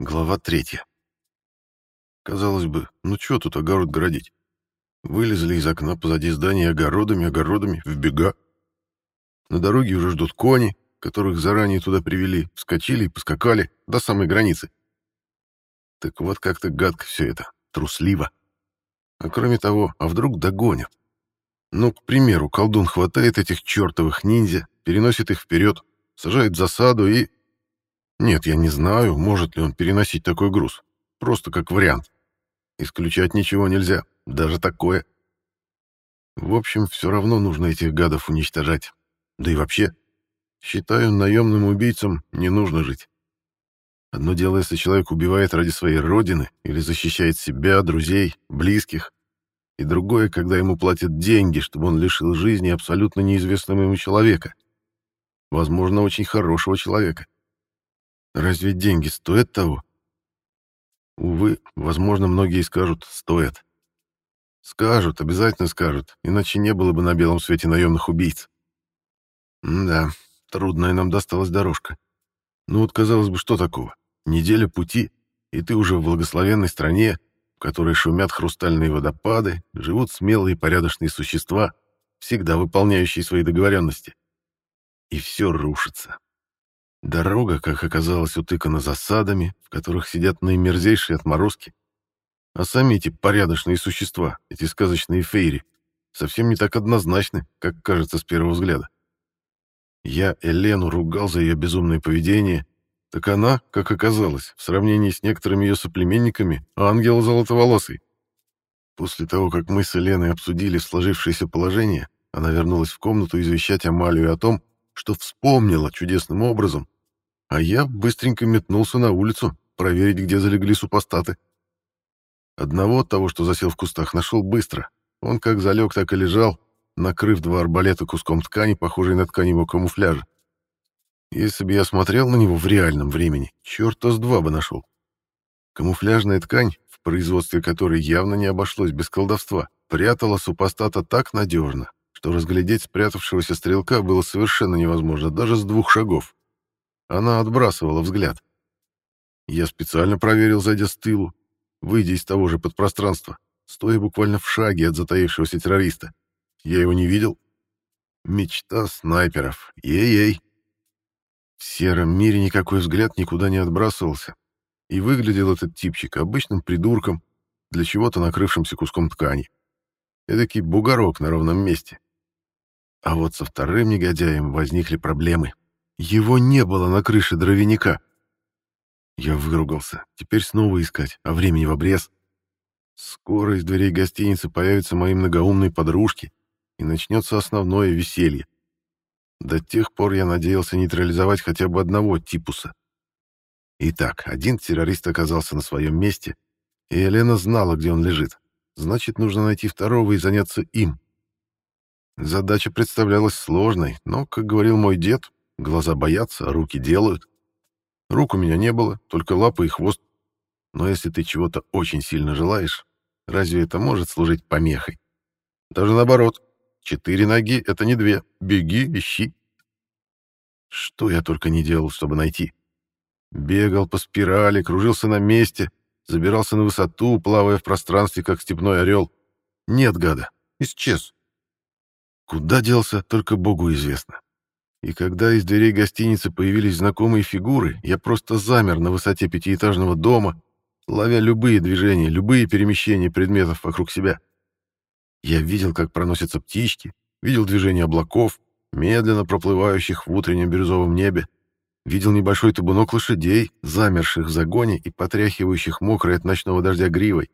Глава третья. Казалось бы, ну что тут огород городить? Вылезли из окна позади здания огородами, огородами, в бега. На дороге уже ждут кони, которых заранее туда привели, вскочили и поскакали до самой границы. Так вот как-то гадко все это, трусливо. А кроме того, а вдруг догонят? Ну, к примеру, колдун хватает этих чертовых ниндзя, переносит их вперед, сажает в засаду и нет, я не знаю, может ли он переносить такой груз. Просто как вариант. Исключать ничего нельзя, даже такое. В общем, все равно нужно этих гадов уничтожать. Да и вообще, считаю, наемным убийцам не нужно жить. Одно дело, если человек убивает ради своей родины или защищает себя, друзей, близких. И другое, когда ему платят деньги, чтобы он лишил жизни абсолютно неизвестного ему человека. Возможно, очень хорошего человека. Разве деньги стоят того? Увы, возможно, многие скажут «стоят». Скажут, обязательно скажут, иначе не было бы на белом свете наемных убийц. М да, трудная нам досталась дорожка. Ну вот, казалось бы, что такого? Неделя пути, и ты уже в благословенной стране, в которой шумят хрустальные водопады, живут смелые и порядочные существа, всегда выполняющие свои договоренности. И все рушится. Дорога, как оказалось, утыкана засадами, в которых сидят наимерзейшие отморозки. А сами эти порядочные существа, эти сказочные фейри, совсем не так однозначны, как кажется с первого взгляда. Я Элену ругал за ее безумное поведение, так она, как оказалось, в сравнении с некоторыми ее соплеменниками, ангел золотоволосый. После того, как мы с Еленой обсудили сложившееся положение, она вернулась в комнату извещать Амалию о том, что вспомнила чудесным образом, а я быстренько метнулся на улицу проверить, где залегли супостаты. Одного от того, что засел в кустах, нашел быстро. Он как залег, так и лежал, накрыв два арбалета куском ткани, похожей на ткань его камуфляжа. Если бы я смотрел на него в реальном времени, черта с два бы нашел. Камуфляжная ткань, в производстве которой явно не обошлось без колдовства, прятала супостата так надежно, что разглядеть спрятавшегося стрелка было совершенно невозможно даже с двух шагов. Она отбрасывала взгляд. Я специально проверил, зайдя с тылу, выйдя из того же подпространства, стоя буквально в шаге от затаившегося террориста. Я его не видел. Мечта снайперов. Ей-ей. В сером мире никакой взгляд никуда не отбрасывался. И выглядел этот типчик обычным придурком, для чего-то накрывшимся куском ткани. Эдакий бугорок на ровном месте. А вот со вторым негодяем возникли проблемы. Его не было на крыше дровяника. Я выругался. Теперь снова искать, а времени в обрез. Скоро из дверей гостиницы появятся мои многоумные подружки, и начнется основное веселье. До тех пор я надеялся нейтрализовать хотя бы одного типуса. Итак, один террорист оказался на своем месте, и Елена знала, где он лежит. Значит, нужно найти второго и заняться им. Задача представлялась сложной, но, как говорил мой дед, Глаза боятся, руки делают. Рук у меня не было, только лапы и хвост. Но если ты чего-то очень сильно желаешь, разве это может служить помехой? Даже наоборот. Четыре ноги — это не две. Беги, ищи. Что я только не делал, чтобы найти. Бегал по спирали, кружился на месте, забирался на высоту, плавая в пространстве, как степной орел. Нет, гада, исчез. Куда делся, только Богу известно. И когда из дверей гостиницы появились знакомые фигуры, я просто замер на высоте пятиэтажного дома, ловя любые движения, любые перемещения предметов вокруг себя. Я видел, как проносятся птички, видел движение облаков, медленно проплывающих в утреннем бирюзовом небе, видел небольшой табунок лошадей, замерших в загоне и потряхивающих мокрой от ночного дождя гривой.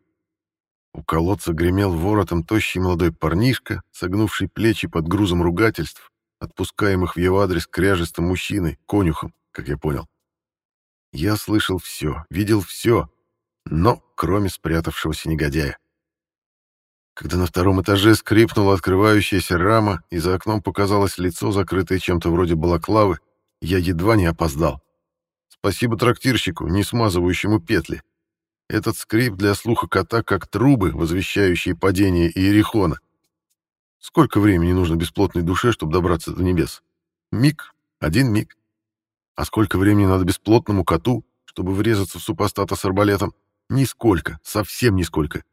У колодца гремел воротом тощий молодой парнишка, согнувший плечи под грузом ругательств, отпускаемых в его адрес кряжестым мужчиной, конюхом, как я понял. Я слышал все, видел все, но кроме спрятавшегося негодяя. Когда на втором этаже скрипнула открывающаяся рама, и за окном показалось лицо, закрытое чем-то вроде балаклавы, я едва не опоздал. Спасибо трактирщику, не смазывающему петли. Этот скрип для слуха кота как трубы, возвещающие падение Иерихона. Сколько времени нужно бесплотной душе, чтобы добраться до небес? Миг, один миг. А сколько времени надо бесплотному коту, чтобы врезаться в супостата с арбалетом. Нисколько, совсем нисколько.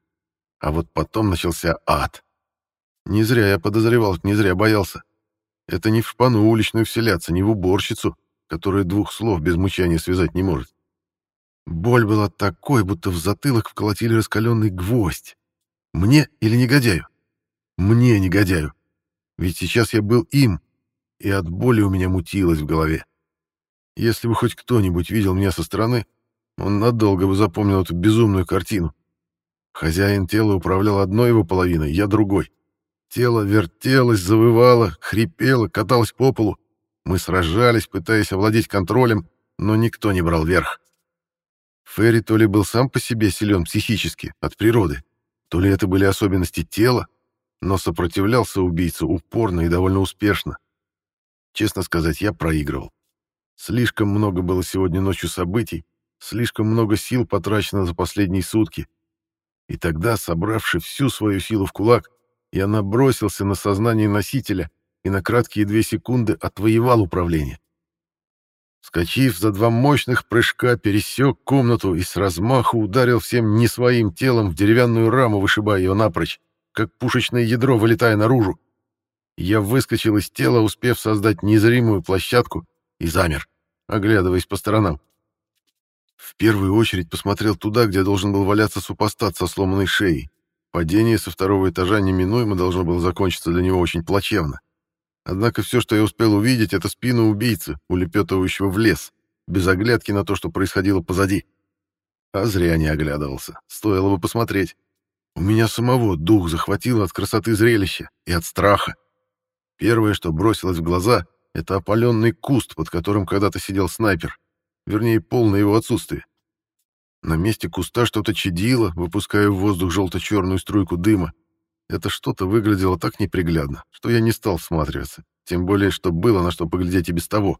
А вот потом начался ад. Не зря я подозревал, не зря боялся. Это не в шпану уличную вселяться, не в уборщицу, которая двух слов без мучания связать не может. Боль была такой, будто в затылок вколотили раскаленный гвоздь. Мне или негодяю? Мне, негодяю. Ведь сейчас я был им, и от боли у меня мутилось в голове. Если бы хоть кто-нибудь видел меня со стороны, он надолго бы запомнил эту безумную картину. Хозяин тела управлял одной его половиной, я другой. Тело вертелось, завывало, хрипело, каталось по полу. Мы сражались, пытаясь овладеть контролем, но никто не брал верх. Ферри то ли был сам по себе силен психически, от природы, то ли это были особенности тела, но сопротивлялся убийце упорно и довольно успешно. Честно сказать, я проигрывал. Слишком много было сегодня ночью событий, слишком много сил потрачено за последние сутки. И тогда, собравши всю свою силу в кулак, я набросился на сознание носителя и на краткие две секунды отвоевал управление. Скочив за два мощных прыжка, пересек комнату и с размаху ударил всем не своим телом в деревянную раму, вышибая ее напрочь, как пушечное ядро, вылетая наружу. Я выскочил из тела, успев создать незримую площадку, и замер, оглядываясь по сторонам. В первую очередь посмотрел туда, где должен был валяться супостат со сломанной шеей. Падение со второго этажа неминуемо должно было закончиться для него очень плачевно. Однако все, что я успел увидеть, это спину убийцы, улепетывающего в лес, без оглядки на то, что происходило позади. А зря не оглядывался. Стоило бы посмотреть. У меня самого дух захватило от красоты зрелища и от страха. Первое, что бросилось в глаза, это опаленный куст, под которым когда-то сидел снайпер. Вернее, полное его отсутствие. На месте куста что-то чадило, выпуская в воздух желто-черную струйку дыма, это что-то выглядело так неприглядно, что я не стал всматриваться, тем более, что было на что поглядеть и без того.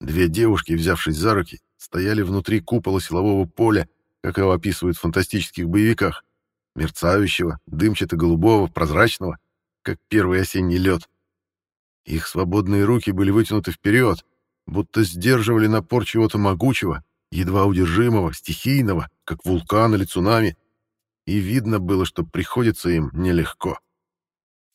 Две девушки, взявшись за руки, стояли внутри купола силового поля, как его описывают в фантастических боевиках, мерцающего, дымчато-голубого, прозрачного, как первый осенний лед. Их свободные руки были вытянуты вперед, будто сдерживали напор чего-то могучего, едва удержимого, стихийного, как вулкан или цунами, и видно было, что приходится им нелегко.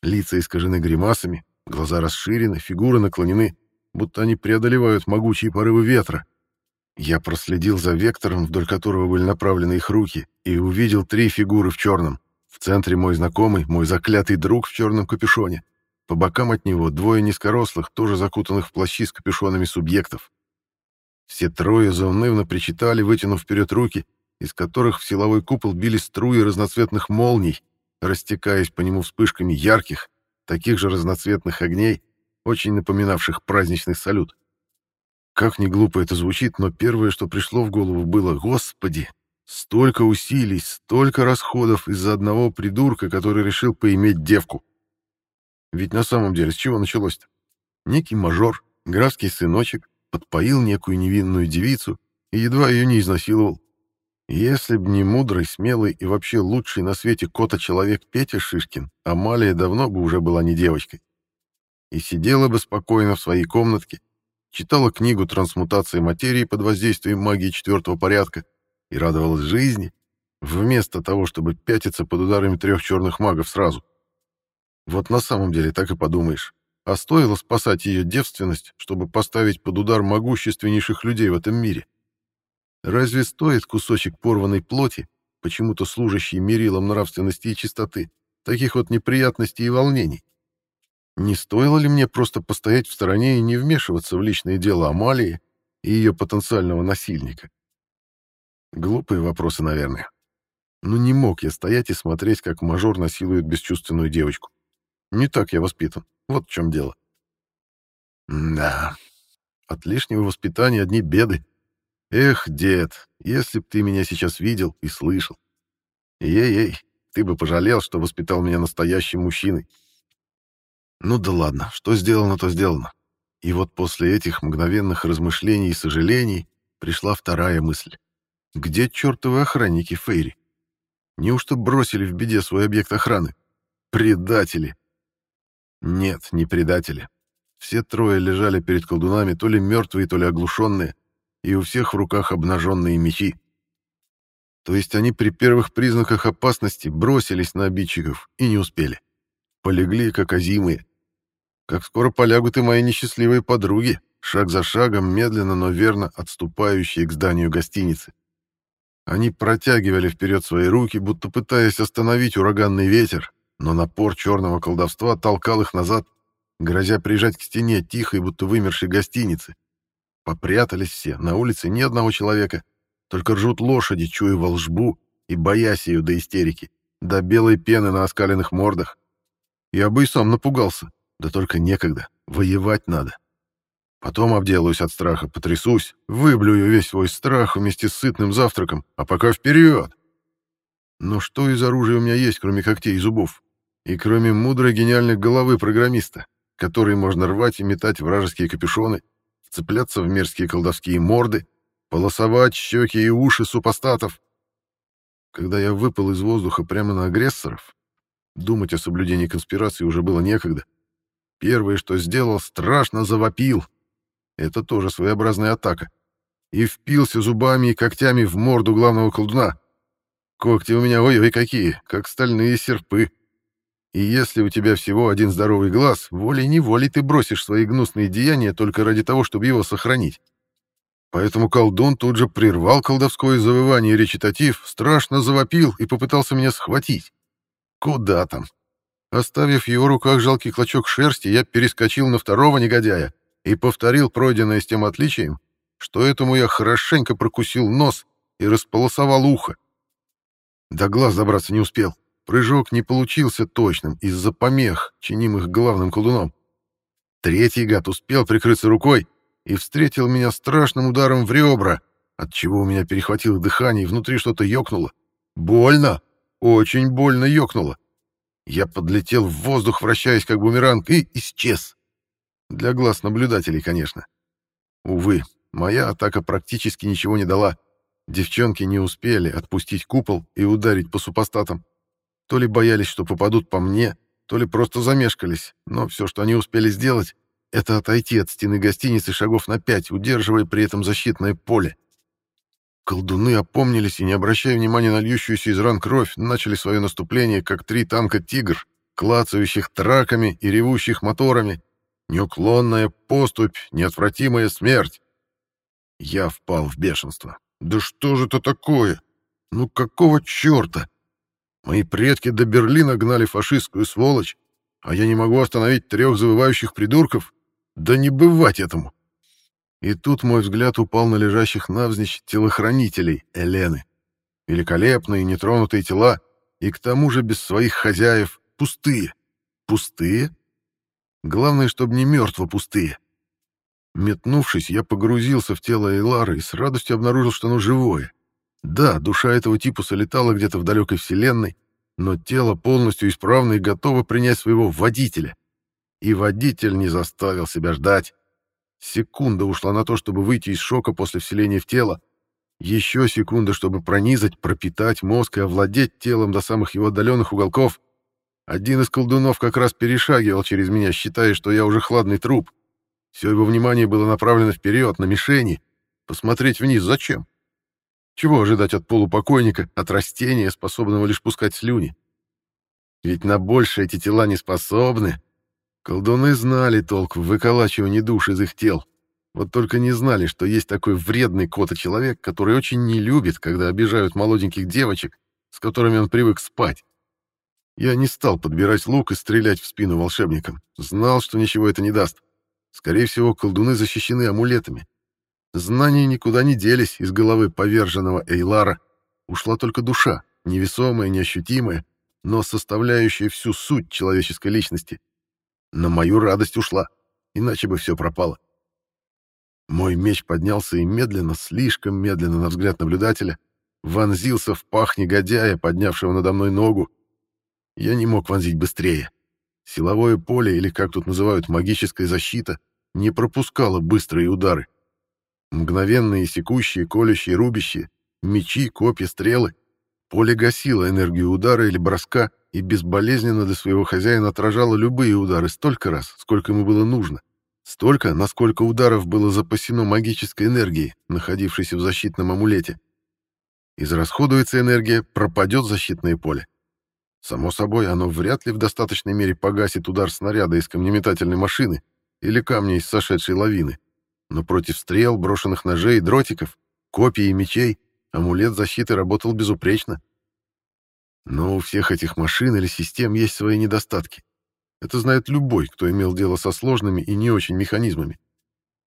Лица искажены гримасами, глаза расширены, фигуры наклонены, будто они преодолевают могучие порывы ветра. Я проследил за вектором, вдоль которого были направлены их руки, и увидел три фигуры в черном. В центре мой знакомый, мой заклятый друг в черном капюшоне. По бокам от него двое низкорослых, тоже закутанных в плащи с капюшонами субъектов. Все трое заунывно причитали, вытянув вперед руки, из которых в силовой купол били струи разноцветных молний, растекаясь по нему вспышками ярких, таких же разноцветных огней, очень напоминавших праздничный салют. Как ни глупо это звучит, но первое, что пришло в голову, было «Господи!» Столько усилий, столько расходов из-за одного придурка, который решил поиметь девку. Ведь на самом деле с чего началось-то? Некий мажор, графский сыночек, подпоил некую невинную девицу и едва ее не изнасиловал. Если б не мудрый, смелый и вообще лучший на свете кота-человек Петя Шишкин, Амалия давно бы уже была не девочкой. И сидела бы спокойно в своей комнатке, читала книгу трансмутации материи под воздействием магии четвертого порядка и радовалась жизни, вместо того, чтобы пятиться под ударами трех черных магов сразу. Вот на самом деле так и подумаешь. А стоило спасать ее девственность, чтобы поставить под удар могущественнейших людей в этом мире. Разве стоит кусочек порванной плоти, почему-то служащий мерилом нравственности и чистоты, таких вот неприятностей и волнений? Не стоило ли мне просто постоять в стороне и не вмешиваться в личное дело Амалии и ее потенциального насильника? Глупые вопросы, наверное. Но не мог я стоять и смотреть, как мажор насилует бесчувственную девочку. Не так я воспитан. Вот в чем дело. Да, от лишнего воспитания одни беды. Эх, дед, если б ты меня сейчас видел и слышал. Ей-ей, ты бы пожалел, что воспитал меня настоящим мужчиной. Ну да ладно, что сделано, то сделано. И вот после этих мгновенных размышлений и сожалений пришла вторая мысль. Где чертовы охранники Фейри? Неужто бросили в беде свой объект охраны? Предатели! Нет, не предатели. Все трое лежали перед колдунами, то ли мертвые, то ли оглушенные, и у всех в руках обнаженные мечи. То есть они при первых признаках опасности бросились на обидчиков и не успели. Полегли, как озимые. Как скоро полягут и мои несчастливые подруги, шаг за шагом, медленно, но верно отступающие к зданию гостиницы. Они протягивали вперед свои руки, будто пытаясь остановить ураганный ветер, но напор черного колдовства толкал их назад, грозя прижать к стене тихой, будто вымершей гостиницы. Попрятались все, на улице ни одного человека, только ржут лошади, чуя волжбу и боясь ее до истерики, до белой пены на оскаленных мордах. Я бы и сам напугался, да только некогда, воевать надо. Потом обделаюсь от страха, потрясусь, выблюю весь свой страх вместе с сытным завтраком, а пока вперед! Но что из оружия у меня есть, кроме когтей и зубов? И кроме мудрой гениальной головы программиста, которой можно рвать и метать вражеские капюшоны, цепляться в мерзкие колдовские морды, полосовать щеки и уши супостатов. Когда я выпал из воздуха прямо на агрессоров, думать о соблюдении конспирации уже было некогда. Первое, что сделал, страшно завопил — это тоже своеобразная атака. И впился зубами и когтями в морду главного колдуна. Когти у меня ой-ой какие, как стальные серпы. И если у тебя всего один здоровый глаз, волей-неволей ты бросишь свои гнусные деяния только ради того, чтобы его сохранить. Поэтому колдун тут же прервал колдовское завывание и речитатив, страшно завопил и попытался меня схватить. Куда там? Оставив в его руках жалкий клочок шерсти, я перескочил на второго негодяя и повторил пройденное с тем отличием, что этому я хорошенько прокусил нос и располосовал ухо. До глаз добраться не успел. Прыжок не получился точным из-за помех, чинимых главным колдуном. Третий гад успел прикрыться рукой и встретил меня страшным ударом в ребра, от чего у меня перехватило дыхание и внутри что-то ёкнуло. Больно, очень больно ёкнуло. Я подлетел в воздух, вращаясь как бумеранг, и исчез. Для глаз наблюдателей, конечно. Увы, моя атака практически ничего не дала. Девчонки не успели отпустить купол и ударить по супостатам. То ли боялись, что попадут по мне, то ли просто замешкались, но все, что они успели сделать, это отойти от стены гостиницы шагов на пять, удерживая при этом защитное поле. Колдуны опомнились и, не обращая внимания на льющуюся из ран кровь, начали свое наступление, как три танка «Тигр», клацающих траками и ревущих моторами, Неуклонная поступь, неотвратимая смерть. Я впал в бешенство. Да что же это такое? Ну какого черта? Мои предки до Берлина гнали фашистскую сволочь, а я не могу остановить трех завывающих придурков? Да не бывать этому! И тут мой взгляд упал на лежащих навзничь телохранителей Элены. Великолепные, нетронутые тела, и к тому же без своих хозяев, пустые. Пустые? Главное, чтобы не мертво пустые. Метнувшись, я погрузился в тело Эйлары и с радостью обнаружил, что оно живое. Да, душа этого типа солетала где-то в далекой вселенной, но тело полностью исправно и готово принять своего водителя. И водитель не заставил себя ждать. Секунда ушла на то, чтобы выйти из шока после вселения в тело. Еще секунда, чтобы пронизать, пропитать мозг и овладеть телом до самых его отдаленных уголков — один из колдунов как раз перешагивал через меня, считая, что я уже хладный труп. Все его внимание было направлено вперед, на мишени. Посмотреть вниз зачем? Чего ожидать от полупокойника, от растения, способного лишь пускать слюни? Ведь на больше эти тела не способны. Колдуны знали толк в выколачивании душ из их тел. Вот только не знали, что есть такой вредный кота-человек, который очень не любит, когда обижают молоденьких девочек, с которыми он привык спать. Я не стал подбирать лук и стрелять в спину волшебникам. Знал, что ничего это не даст. Скорее всего, колдуны защищены амулетами. Знания никуда не делись из головы поверженного Эйлара. Ушла только душа, невесомая, неощутимая, но составляющая всю суть человеческой личности. На мою радость ушла, иначе бы все пропало. Мой меч поднялся и медленно, слишком медленно на взгляд наблюдателя, вонзился в пах негодяя, поднявшего надо мной ногу, я не мог вонзить быстрее. Силовое поле, или как тут называют, магическая защита, не пропускало быстрые удары. Мгновенные, секущие, колющие, рубящие, мечи, копья, стрелы. Поле гасило энергию удара или броска и безболезненно для своего хозяина отражало любые удары столько раз, сколько ему было нужно, Столько, насколько ударов было запасено магической энергией, находившейся в защитном амулете. Израсходуется энергия, пропадет защитное поле. Само собой, оно вряд ли в достаточной мере погасит удар снаряда из камнеметательной машины или камня из сошедшей лавины. Но против стрел, брошенных ножей, дротиков, копий и мечей амулет защиты работал безупречно. Но у всех этих машин или систем есть свои недостатки. Это знает любой, кто имел дело со сложными и не очень механизмами.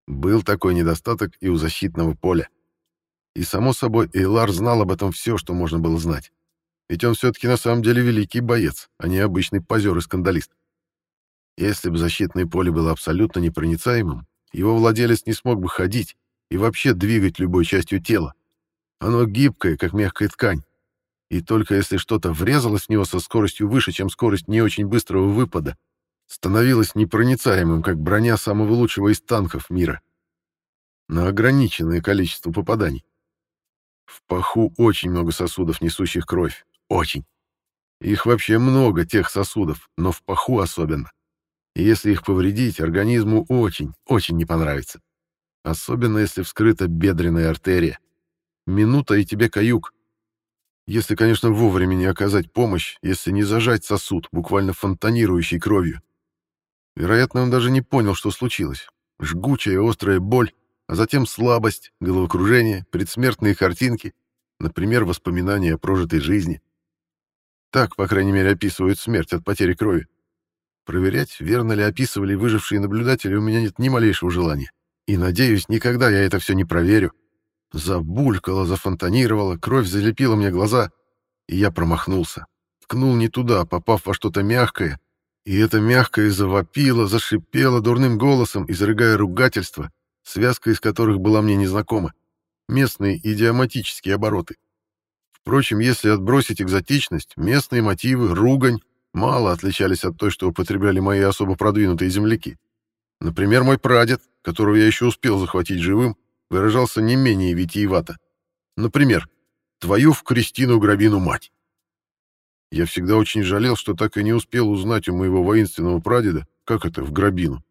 Был такой недостаток и у защитного поля. И, само собой, Эйлар знал об этом все, что можно было знать. Ведь он все-таки на самом деле великий боец, а не обычный позер и скандалист. Если бы защитное поле было абсолютно непроницаемым, его владелец не смог бы ходить и вообще двигать любой частью тела. Оно гибкое, как мягкая ткань, и только если что-то врезалось в него со скоростью выше, чем скорость не очень быстрого выпада, становилось непроницаемым, как броня самого лучшего из танков мира. На ограниченное количество попаданий. В паху очень много сосудов, несущих кровь. Очень. Их вообще много, тех сосудов, но в паху особенно. И если их повредить, организму очень, очень не понравится. Особенно если вскрыта бедренная артерия. Минута, и тебе каюк. Если, конечно, вовремя не оказать помощь, если не зажать сосуд, буквально фонтанирующий кровью. Вероятно, он даже не понял, что случилось. Жгучая острая боль, а затем слабость, головокружение, предсмертные картинки, например, воспоминания о прожитой жизни. Так, по крайней мере, описывают смерть от потери крови. Проверять, верно ли описывали выжившие наблюдатели, у меня нет ни малейшего желания. И, надеюсь, никогда я это все не проверю. Забулькало, зафонтанировало, кровь залепила мне глаза, и я промахнулся. Ткнул не туда, попав во что-то мягкое, и это мягкое завопило, зашипело дурным голосом, изрыгая ругательства, связка из которых была мне незнакома. Местные идиоматические обороты. Впрочем, если отбросить экзотичность, местные мотивы, ругань, мало отличались от той, что употребляли мои особо продвинутые земляки. Например, мой прадед, которого я еще успел захватить живым, выражался не менее витиевато. Например, «твою в Кристину Грабину мать». Я всегда очень жалел, что так и не успел узнать у моего воинственного прадеда, как это, в Грабину.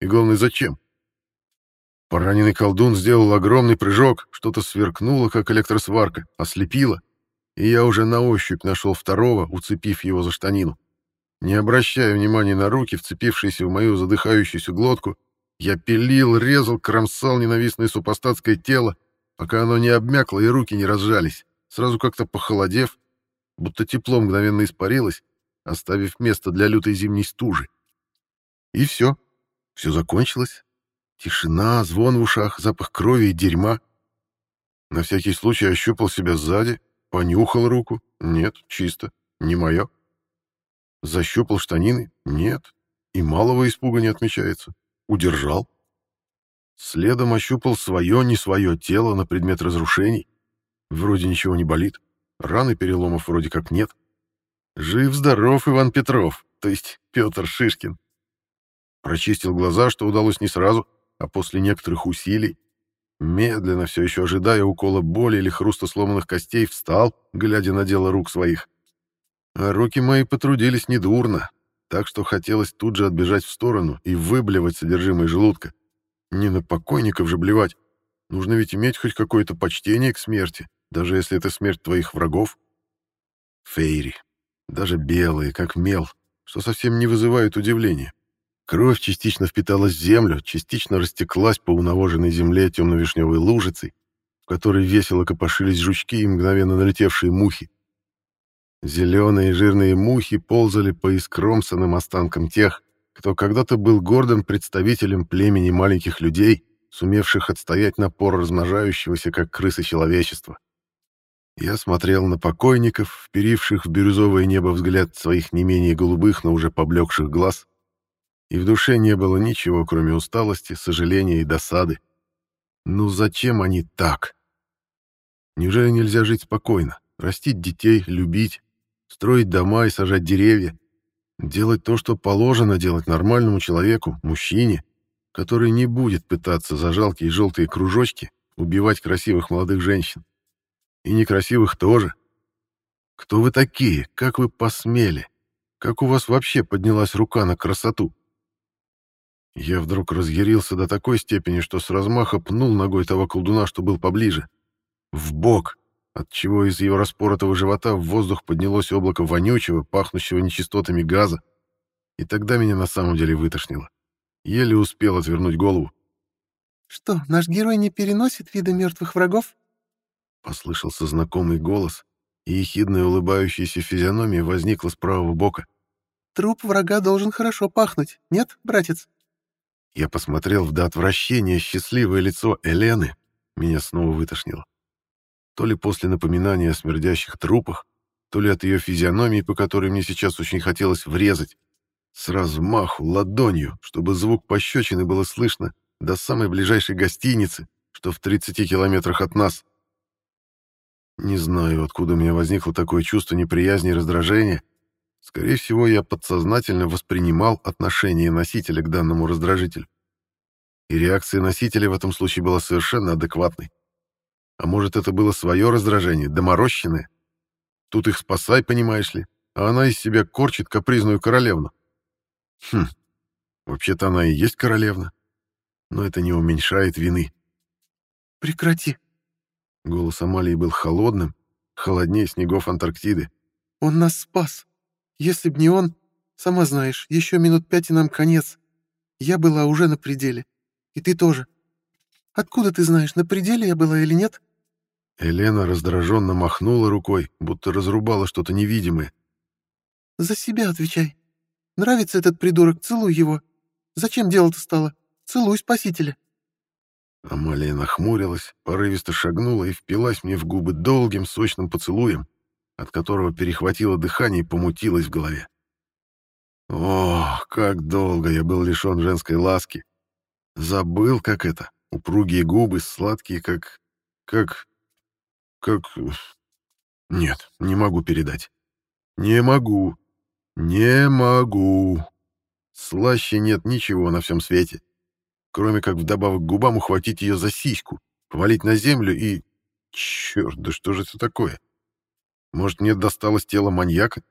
И главное, зачем. Пораненный колдун сделал огромный прыжок, что-то сверкнуло, как электросварка, ослепило, и я уже на ощупь нашел второго, уцепив его за штанину. Не обращая внимания на руки, вцепившиеся в мою задыхающуюся глотку, я пилил, резал, кромсал ненавистное супостатское тело, пока оно не обмякло и руки не разжались, сразу как-то похолодев, будто тепло мгновенно испарилось, оставив место для лютой зимней стужи. И все. Все закончилось. Тишина, звон в ушах, запах крови и дерьма. На всякий случай ощупал себя сзади, понюхал руку. Нет, чисто, не мое. Защупал штанины. Нет, и малого испуга не отмечается. Удержал. Следом ощупал свое, не свое тело на предмет разрушений. Вроде ничего не болит. Раны переломов вроде как нет. Жив-здоров Иван Петров, то есть Петр Шишкин. Прочистил глаза, что удалось не сразу, а после некоторых усилий. Медленно, все еще ожидая укола боли или хруста сломанных костей, встал, глядя на дело рук своих. А руки мои потрудились недурно, так что хотелось тут же отбежать в сторону и выблевать содержимое желудка. Не на покойников же блевать. Нужно ведь иметь хоть какое-то почтение к смерти, даже если это смерть твоих врагов. Фейри. Даже белые, как мел, что совсем не вызывает удивления. Кровь частично впиталась в землю, частично растеклась по унавоженной земле темно-вишневой лужицей, в которой весело копошились жучки и мгновенно налетевшие мухи. Зеленые жирные мухи ползали по искромсанным останкам тех, кто когда-то был гордым представителем племени маленьких людей, сумевших отстоять напор размножающегося, как крысы человечества. Я смотрел на покойников, вперивших в бирюзовое небо взгляд своих не менее голубых, но уже поблекших глаз, и в душе не было ничего, кроме усталости, сожаления и досады. Ну зачем они так? Неужели нельзя жить спокойно, растить детей, любить, строить дома и сажать деревья, делать то, что положено делать нормальному человеку, мужчине, который не будет пытаться за жалкие желтые кружочки убивать красивых молодых женщин. И некрасивых тоже. Кто вы такие? Как вы посмели? Как у вас вообще поднялась рука на красоту? Я вдруг разъярился до такой степени, что с размаха пнул ногой того колдуна, что был поближе. В бок, отчего из ее распоротого живота в воздух поднялось облако вонючего, пахнущего нечистотами газа. И тогда меня на самом деле вытошнило. Еле успел отвернуть голову. «Что, наш герой не переносит вида мертвых врагов?» Послышался знакомый голос, и ехидная улыбающаяся физиономия возникла с правого бока. «Труп врага должен хорошо пахнуть, нет, братец?» Я посмотрел в до отвращения счастливое лицо Элены. Меня снова вытошнило. То ли после напоминания о смердящих трупах, то ли от ее физиономии, по которой мне сейчас очень хотелось врезать. С размаху, ладонью, чтобы звук пощечины было слышно до самой ближайшей гостиницы, что в 30 километрах от нас. Не знаю, откуда у меня возникло такое чувство неприязни и раздражения. Скорее всего, я подсознательно воспринимал отношение носителя к данному раздражителю. И реакция носителя в этом случае была совершенно адекватной. А может, это было свое раздражение, доморощенное? Тут их спасай, понимаешь ли, а она из себя корчит капризную королевну. Хм, вообще-то она и есть королевна. Но это не уменьшает вины. «Прекрати!» Голос Амалии был холодным, холоднее снегов Антарктиды. «Он нас спас. Если б не он, сама знаешь, еще минут пять и нам конец. Я была уже на пределе. И ты тоже. Откуда ты знаешь, на пределе я была или нет?» Елена раздраженно махнула рукой, будто разрубала что-то невидимое. «За себя отвечай. Нравится этот придурок, целуй его. Зачем дело-то стало? Целуй спасителя». Амалия нахмурилась, порывисто шагнула и впилась мне в губы долгим сочным поцелуем, от которого перехватило дыхание и помутилось в голове. Ох, как долго я был лишен женской ласки. Забыл, как это. Упругие губы, сладкие, как... как как... Нет, не могу передать. Не могу. Не могу. Слаще нет ничего на всем свете, кроме как вдобавок к губам ухватить ее за сиську, повалить на землю и... Черт, да что же это такое? Может, мне досталось тело маньяка?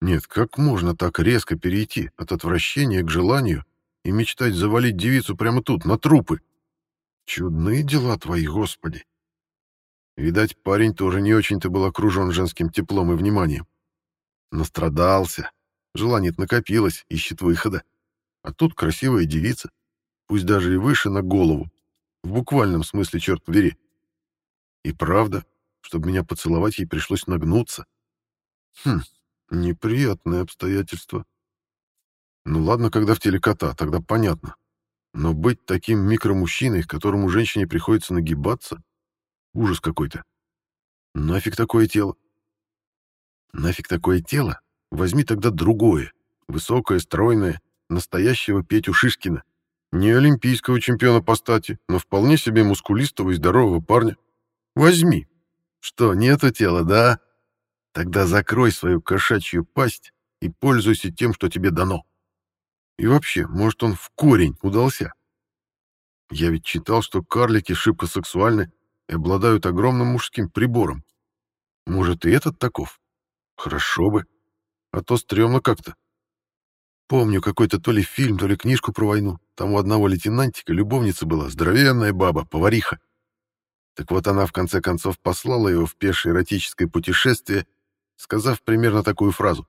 Нет, как можно так резко перейти от отвращения к желанию и мечтать завалить девицу прямо тут, на трупы? Чудные дела твои, Господи! Видать, парень тоже не очень-то был окружен женским теплом и вниманием. Настрадался. Желание накопилось, ищет выхода. А тут красивая девица, пусть даже и выше на голову. В буквальном смысле, черт побери. И правда, чтобы меня поцеловать, ей пришлось нагнуться. Хм, неприятное обстоятельство. Ну ладно, когда в теле кота, тогда понятно. Но быть таким микромужчиной, которому женщине приходится нагибаться, Ужас какой-то. Нафиг такое тело? Нафиг такое тело? Возьми тогда другое. Высокое, стройное, настоящего Петю Шишкина. Не олимпийского чемпиона по стати, но вполне себе мускулистого и здорового парня. Возьми. Что, нету тела, да? Тогда закрой свою кошачью пасть и пользуйся тем, что тебе дано. И вообще, может, он в корень удался. Я ведь читал, что карлики шибко сексуальны, и обладают огромным мужским прибором. Может, и этот таков? Хорошо бы. А то стрёмно как-то. Помню какой-то то ли фильм, то ли книжку про войну. Там у одного лейтенантика любовница была, здоровенная баба, повариха. Так вот она в конце концов послала его в пешее эротическое путешествие, сказав примерно такую фразу.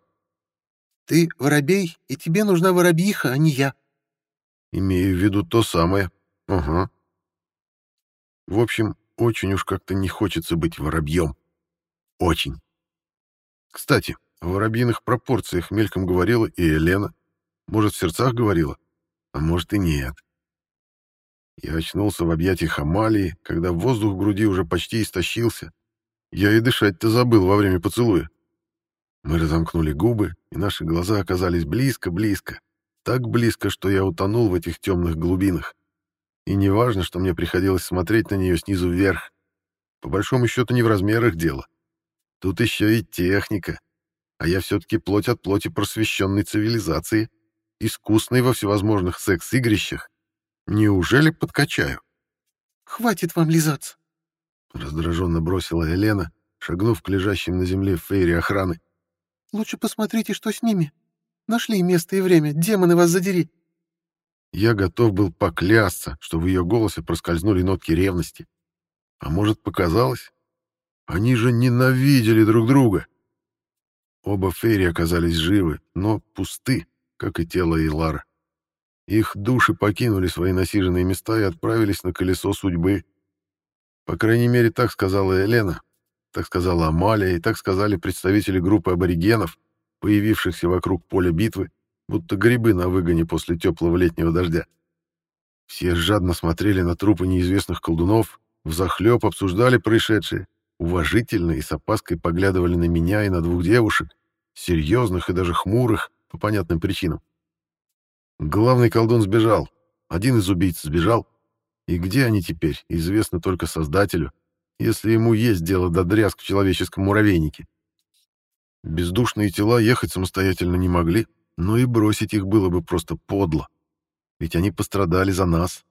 «Ты воробей, и тебе нужна воробьиха, а не я». Имею в виду то самое. Ага. В общем, очень уж как-то не хочется быть воробьем. Очень. Кстати, о воробьиных пропорциях мельком говорила и Елена. Может, в сердцах говорила, а может и нет. Я очнулся в объятиях Амалии, когда воздух в груди уже почти истощился. Я и дышать-то забыл во время поцелуя. Мы разомкнули губы, и наши глаза оказались близко-близко. Так близко, что я утонул в этих темных глубинах. И не важно, что мне приходилось смотреть на нее снизу вверх. По большому счету не в размерах дело. Тут еще и техника. А я все-таки плоть от плоти просвещенной цивилизации, искусной во всевозможных секс-игрищах. Неужели подкачаю? «Хватит вам лизаться!» Раздраженно бросила Елена, шагнув к лежащим на земле фейре охраны. «Лучше посмотрите, что с ними. Нашли место и время, демоны вас задери!» Я готов был поклясться, что в ее голосе проскользнули нотки ревности. А может, показалось? Они же ненавидели друг друга. Оба Ферри оказались живы, но пусты, как и тело Эйлара. Их души покинули свои насиженные места и отправились на колесо судьбы. По крайней мере, так сказала Елена, так сказала Амалия и так сказали представители группы аборигенов, появившихся вокруг поля битвы, будто грибы на выгоне после теплого летнего дождя. Все жадно смотрели на трупы неизвестных колдунов, взахлеб обсуждали происшедшее, уважительно и с опаской поглядывали на меня и на двух девушек, серьезных и даже хмурых, по понятным причинам. Главный колдун сбежал, один из убийц сбежал, и где они теперь, известно только Создателю, если ему есть дело до дрязг в человеческом муравейнике. Бездушные тела ехать самостоятельно не могли, но и бросить их было бы просто подло, ведь они пострадали за нас.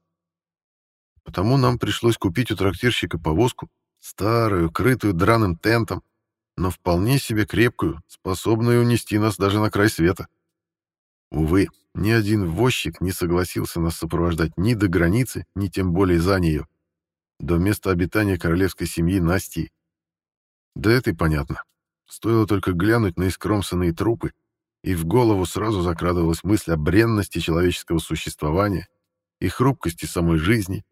Потому нам пришлось купить у трактирщика повозку, старую, крытую драным тентом, но вполне себе крепкую, способную унести нас даже на край света. Увы, ни один возчик не согласился нас сопровождать ни до границы, ни тем более за нее, до места обитания королевской семьи Насти. Да это и понятно. Стоило только глянуть на искромсанные трупы, и в голову сразу закрадывалась мысль о бренности человеческого существования и хрупкости самой жизни,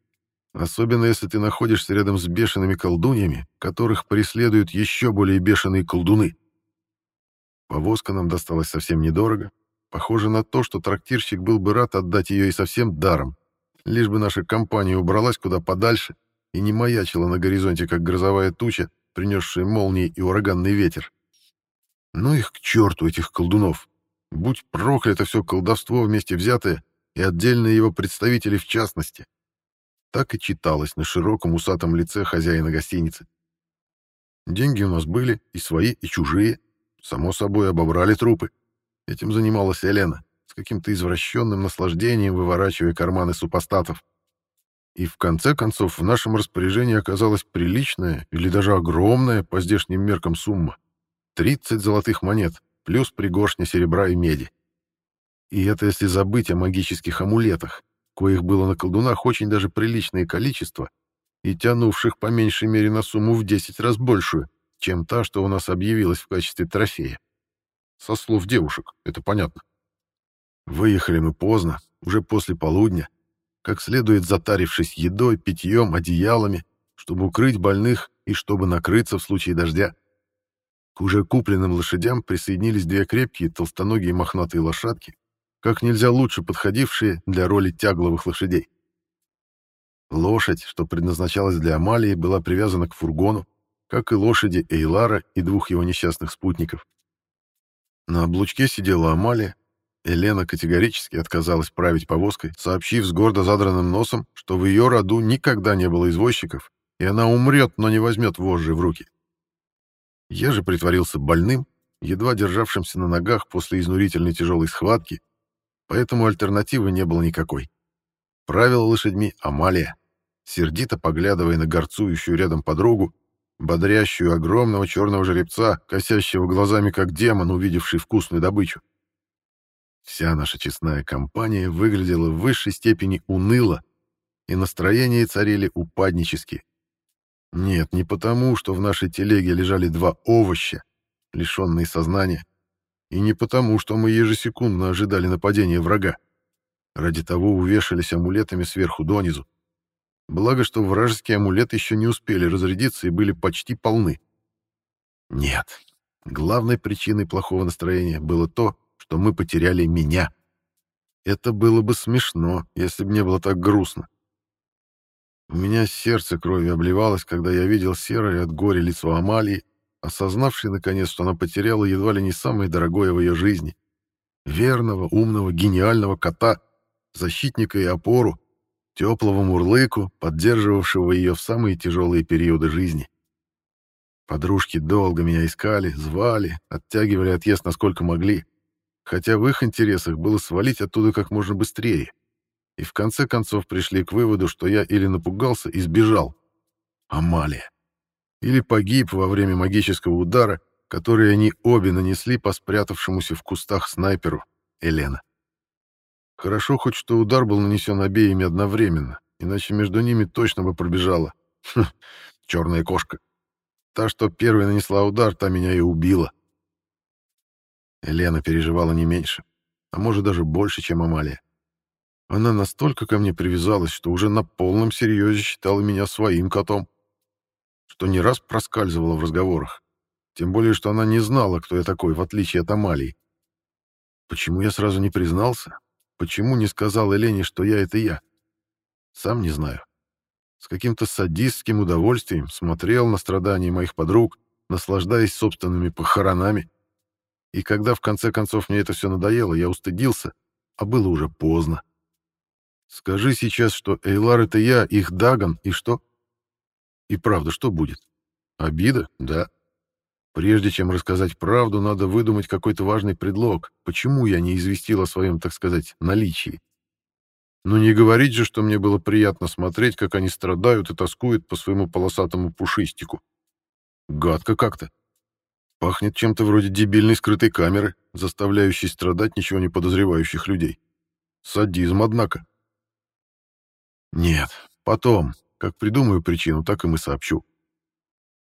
особенно если ты находишься рядом с бешеными колдуньями, которых преследуют еще более бешеные колдуны. Повозка нам досталась совсем недорого, похоже на то, что трактирщик был бы рад отдать ее и совсем даром, лишь бы наша компания убралась куда подальше и не маячила на горизонте, как грозовая туча, принесшая молнии и ураганный ветер. Ну их к черту, этих колдунов. Будь проклято все колдовство вместе взятое и отдельные его представители в частности. Так и читалось на широком усатом лице хозяина гостиницы. Деньги у нас были, и свои, и чужие. Само собой, обобрали трупы. Этим занималась Елена, с каким-то извращенным наслаждением выворачивая карманы супостатов. И в конце концов в нашем распоряжении оказалась приличная или даже огромная по здешним меркам сумма. 30 золотых монет, плюс пригоршня серебра и меди. И это если забыть о магических амулетах, коих было на колдунах очень даже приличное количество и тянувших по меньшей мере на сумму в 10 раз большую, чем та, что у нас объявилась в качестве трофея. Со слов девушек, это понятно. Выехали мы поздно, уже после полудня, как следует затарившись едой, питьем, одеялами, чтобы укрыть больных и чтобы накрыться в случае дождя. К уже купленным лошадям присоединились две крепкие толстоногие мохнатые лошадки, как нельзя лучше подходившие для роли тягловых лошадей. Лошадь, что предназначалась для Амалии, была привязана к фургону, как и лошади Эйлара и двух его несчастных спутников. На облучке сидела Амалия. Елена категорически отказалась править повозкой, сообщив с гордо задранным носом, что в ее роду никогда не было извозчиков, и она умрет, но не возьмет вожжи в руки. Я же притворился больным, едва державшимся на ногах после изнурительной тяжелой схватки, поэтому альтернативы не было никакой. Правила лошадьми Амалия, сердито поглядывая на горцующую рядом подругу, бодрящую огромного черного жеребца, косящего глазами как демон, увидевший вкусную добычу. Вся наша честная компания выглядела в высшей степени уныло, и настроения царили упаднические. Нет, не потому, что в нашей телеге лежали два овоща, лишенные сознания, и не потому, что мы ежесекундно ожидали нападения врага. Ради того увешались амулетами сверху донизу. Благо, что вражеские амулеты еще не успели разрядиться и были почти полны. Нет, главной причиной плохого настроения было то, что мы потеряли меня. Это было бы смешно, если бы не было так грустно. У меня сердце кровью обливалось, когда я видел серое от горя лицо Амалии, осознавшей наконец, что она потеряла едва ли не самое дорогое в ее жизни. Верного, умного, гениального кота, защитника и опору, теплого мурлыку, поддерживавшего ее в самые тяжелые периоды жизни. Подружки долго меня искали, звали, оттягивали отъезд насколько могли, хотя в их интересах было свалить оттуда как можно быстрее и в конце концов пришли к выводу, что я или напугался и сбежал. Амалия. Или погиб во время магического удара, который они обе нанесли по спрятавшемуся в кустах снайперу Елена. Хорошо хоть, что удар был нанесен обеими одновременно, иначе между ними точно бы пробежала. Хм, черная кошка. Та, что первой нанесла удар, та меня и убила. Лена переживала не меньше, а может даже больше, чем Амалия. Она настолько ко мне привязалась, что уже на полном серьезе считала меня своим котом, что не раз проскальзывала в разговорах. Тем более, что она не знала, кто я такой, в отличие от Амалии. Почему я сразу не признался? Почему не сказал Елене, что я — это я? Сам не знаю. С каким-то садистским удовольствием смотрел на страдания моих подруг, наслаждаясь собственными похоронами. И когда в конце концов мне это все надоело, я устыдился, а было уже поздно. Скажи сейчас, что Эйлар — это я, их Даган, и что? И правда, что будет? Обида? Да. Прежде чем рассказать правду, надо выдумать какой-то важный предлог, почему я не известил о своем, так сказать, наличии. Но не говорить же, что мне было приятно смотреть, как они страдают и тоскуют по своему полосатому пушистику. Гадко как-то. Пахнет чем-то вроде дебильной скрытой камеры, заставляющей страдать ничего не подозревающих людей. Садизм, однако. Нет, потом. Как придумаю причину, так им и сообщу.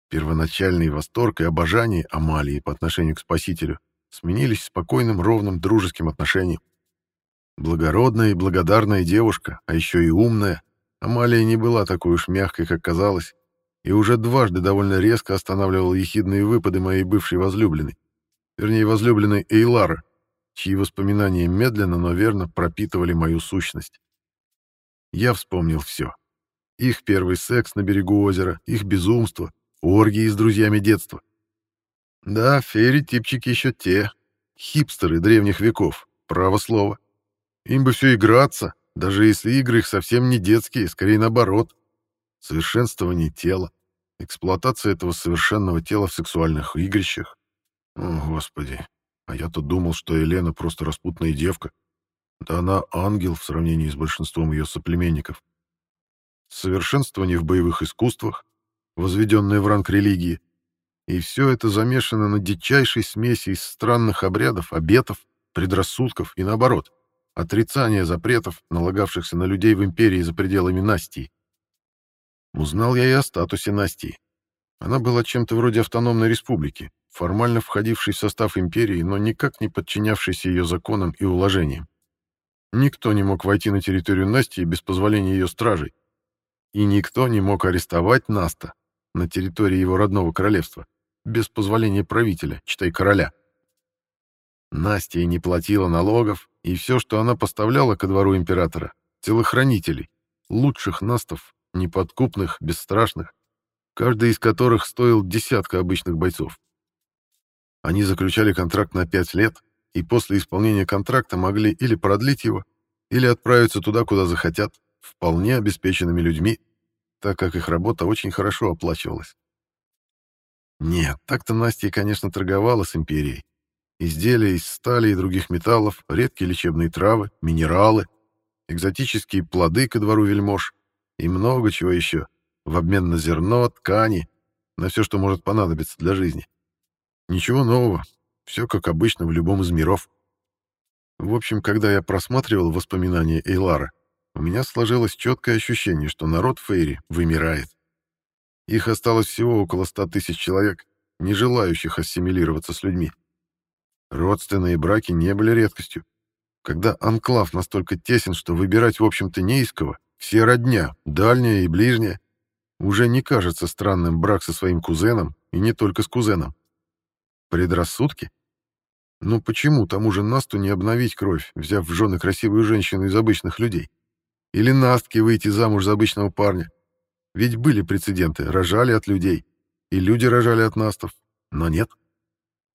Первоначальный восторг и обожание Амалии по отношению к Спасителю сменились спокойным, ровным, дружеским отношением. Благородная и благодарная девушка, а еще и умная, Амалия не была такой уж мягкой, как казалось, и уже дважды довольно резко останавливала ехидные выпады моей бывшей возлюбленной, вернее, возлюбленной Эйлара, чьи воспоминания медленно, но верно пропитывали мою сущность. Я вспомнил все. Их первый секс на берегу озера, их безумство, оргии с друзьями детства. Да, фейри-типчики еще те, хипстеры древних веков, право слово. Им бы все играться, даже если игры их совсем не детские, скорее наоборот. Совершенствование тела, эксплуатация этого совершенного тела в сексуальных игрищах. О, Господи, а я-то думал, что Елена просто распутная девка. Да она ангел в сравнении с большинством ее соплеменников. Совершенствование в боевых искусствах, возведенное в ранг религии, и все это замешано на дичайшей смеси из странных обрядов, обетов, предрассудков и наоборот, отрицания запретов, налагавшихся на людей в империи за пределами Настии. Узнал я и о статусе Настии. Она была чем-то вроде автономной республики, формально входившей в состав империи, но никак не подчинявшейся ее законам и уложениям. Никто не мог войти на территорию Настии без позволения ее стражей, и никто не мог арестовать Наста на территории его родного королевства без позволения правителя, читай короля. Настя не платила налогов, и все, что она поставляла ко двору императора, телохранителей, лучших настов, неподкупных, бесстрашных, каждый из которых стоил десятка обычных бойцов. Они заключали контракт на пять лет, и после исполнения контракта могли или продлить его, или отправиться туда, куда захотят, вполне обеспеченными людьми, так как их работа очень хорошо оплачивалась. Нет, так-то Настя, конечно, торговала с империей. Изделия из стали и других металлов, редкие лечебные травы, минералы, экзотические плоды ко двору вельмож и много чего еще, в обмен на зерно, ткани, на все, что может понадобиться для жизни. Ничего нового, все как обычно в любом из миров. В общем, когда я просматривал воспоминания Эйлара, у меня сложилось четкое ощущение, что народ Фейри вымирает. Их осталось всего около ста тысяч человек, не желающих ассимилироваться с людьми. Родственные браки не были редкостью. Когда анклав настолько тесен, что выбирать, в общем-то, не из кого, все родня, дальняя и ближняя, уже не кажется странным брак со своим кузеном, и не только с кузеном. Предрассудки? Ну почему тому же Насту не обновить кровь, взяв в жены красивую женщину из обычных людей? Или Настке выйти замуж за обычного парня? Ведь были прецеденты, рожали от людей, и люди рожали от Настов, но нет.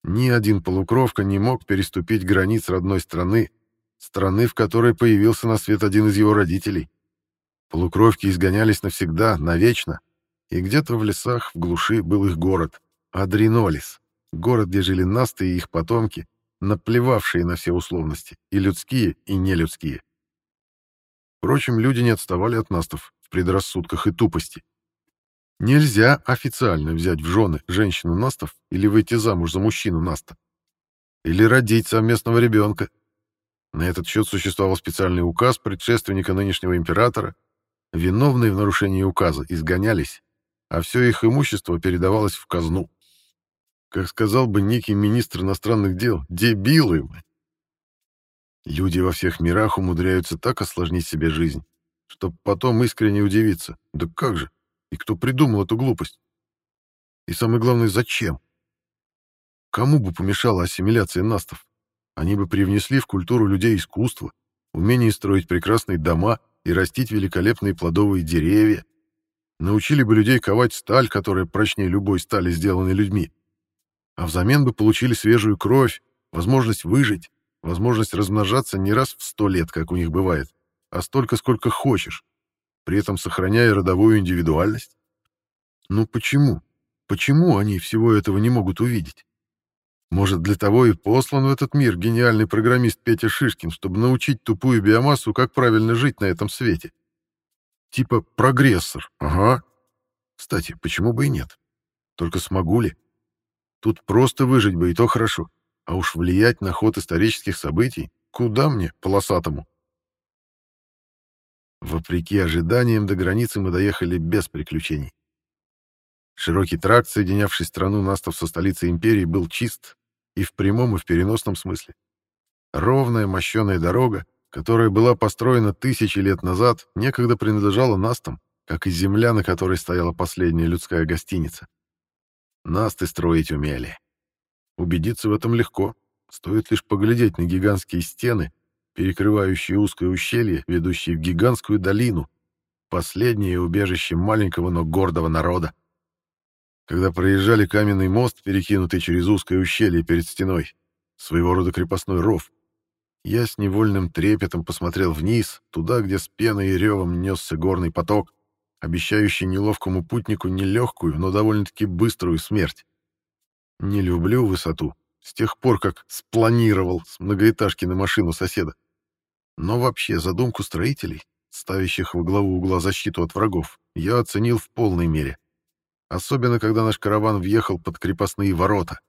Ни один полукровка не мог переступить границ родной страны, страны, в которой появился на свет один из его родителей. Полукровки изгонялись навсегда, навечно, и где-то в лесах, в глуши был их город — Адринолис, город, где жили Насты и их потомки, наплевавшие на все условности, и людские, и нелюдские. Впрочем, люди не отставали от Настов в предрассудках и тупости. Нельзя официально взять в жены женщину Настов или выйти замуж за мужчину Наста. Или родить совместного ребенка. На этот счет существовал специальный указ предшественника нынешнего императора. Виновные в нарушении указа изгонялись, а все их имущество передавалось в казну. Как сказал бы некий министр иностранных дел, дебилы мы. Люди во всех мирах умудряются так осложнить себе жизнь, чтобы потом искренне удивиться. Да как же? И кто придумал эту глупость? И самое главное, зачем? Кому бы помешала ассимиляция настов? Они бы привнесли в культуру людей искусство, умение строить прекрасные дома и растить великолепные плодовые деревья, научили бы людей ковать сталь, которая прочнее любой стали, сделанной людьми. А взамен бы получили свежую кровь, возможность выжить, возможность размножаться не раз в сто лет, как у них бывает, а столько, сколько хочешь, при этом сохраняя родовую индивидуальность. Ну почему? Почему они всего этого не могут увидеть? Может, для того и послан в этот мир гениальный программист Петя Шишкин, чтобы научить тупую биомассу, как правильно жить на этом свете? Типа прогрессор, ага. Кстати, почему бы и нет? Только смогу ли? Тут просто выжить бы, и то хорошо. А уж влиять на ход исторических событий куда мне, полосатому? Вопреки ожиданиям, до границы мы доехали без приключений. Широкий тракт, соединявший страну Настов со столицей империи, был чист и в прямом, и в переносном смысле. Ровная мощеная дорога, которая была построена тысячи лет назад, некогда принадлежала Настам, как и земля, на которой стояла последняя людская гостиница. Насты строить умели. Убедиться в этом легко. Стоит лишь поглядеть на гигантские стены, перекрывающие узкое ущелье, ведущее в гигантскую долину, последнее убежище маленького, но гордого народа. Когда проезжали каменный мост, перекинутый через узкое ущелье перед стеной, своего рода крепостной ров, я с невольным трепетом посмотрел вниз, туда, где с пеной и ревом несся горный поток, обещающий неловкому путнику нелегкую, но довольно-таки быструю смерть. Не люблю высоту, с тех пор, как спланировал с многоэтажки на машину соседа. Но вообще задумку строителей, ставящих во главу угла защиту от врагов, я оценил в полной мере. Особенно, когда наш караван въехал под крепостные ворота.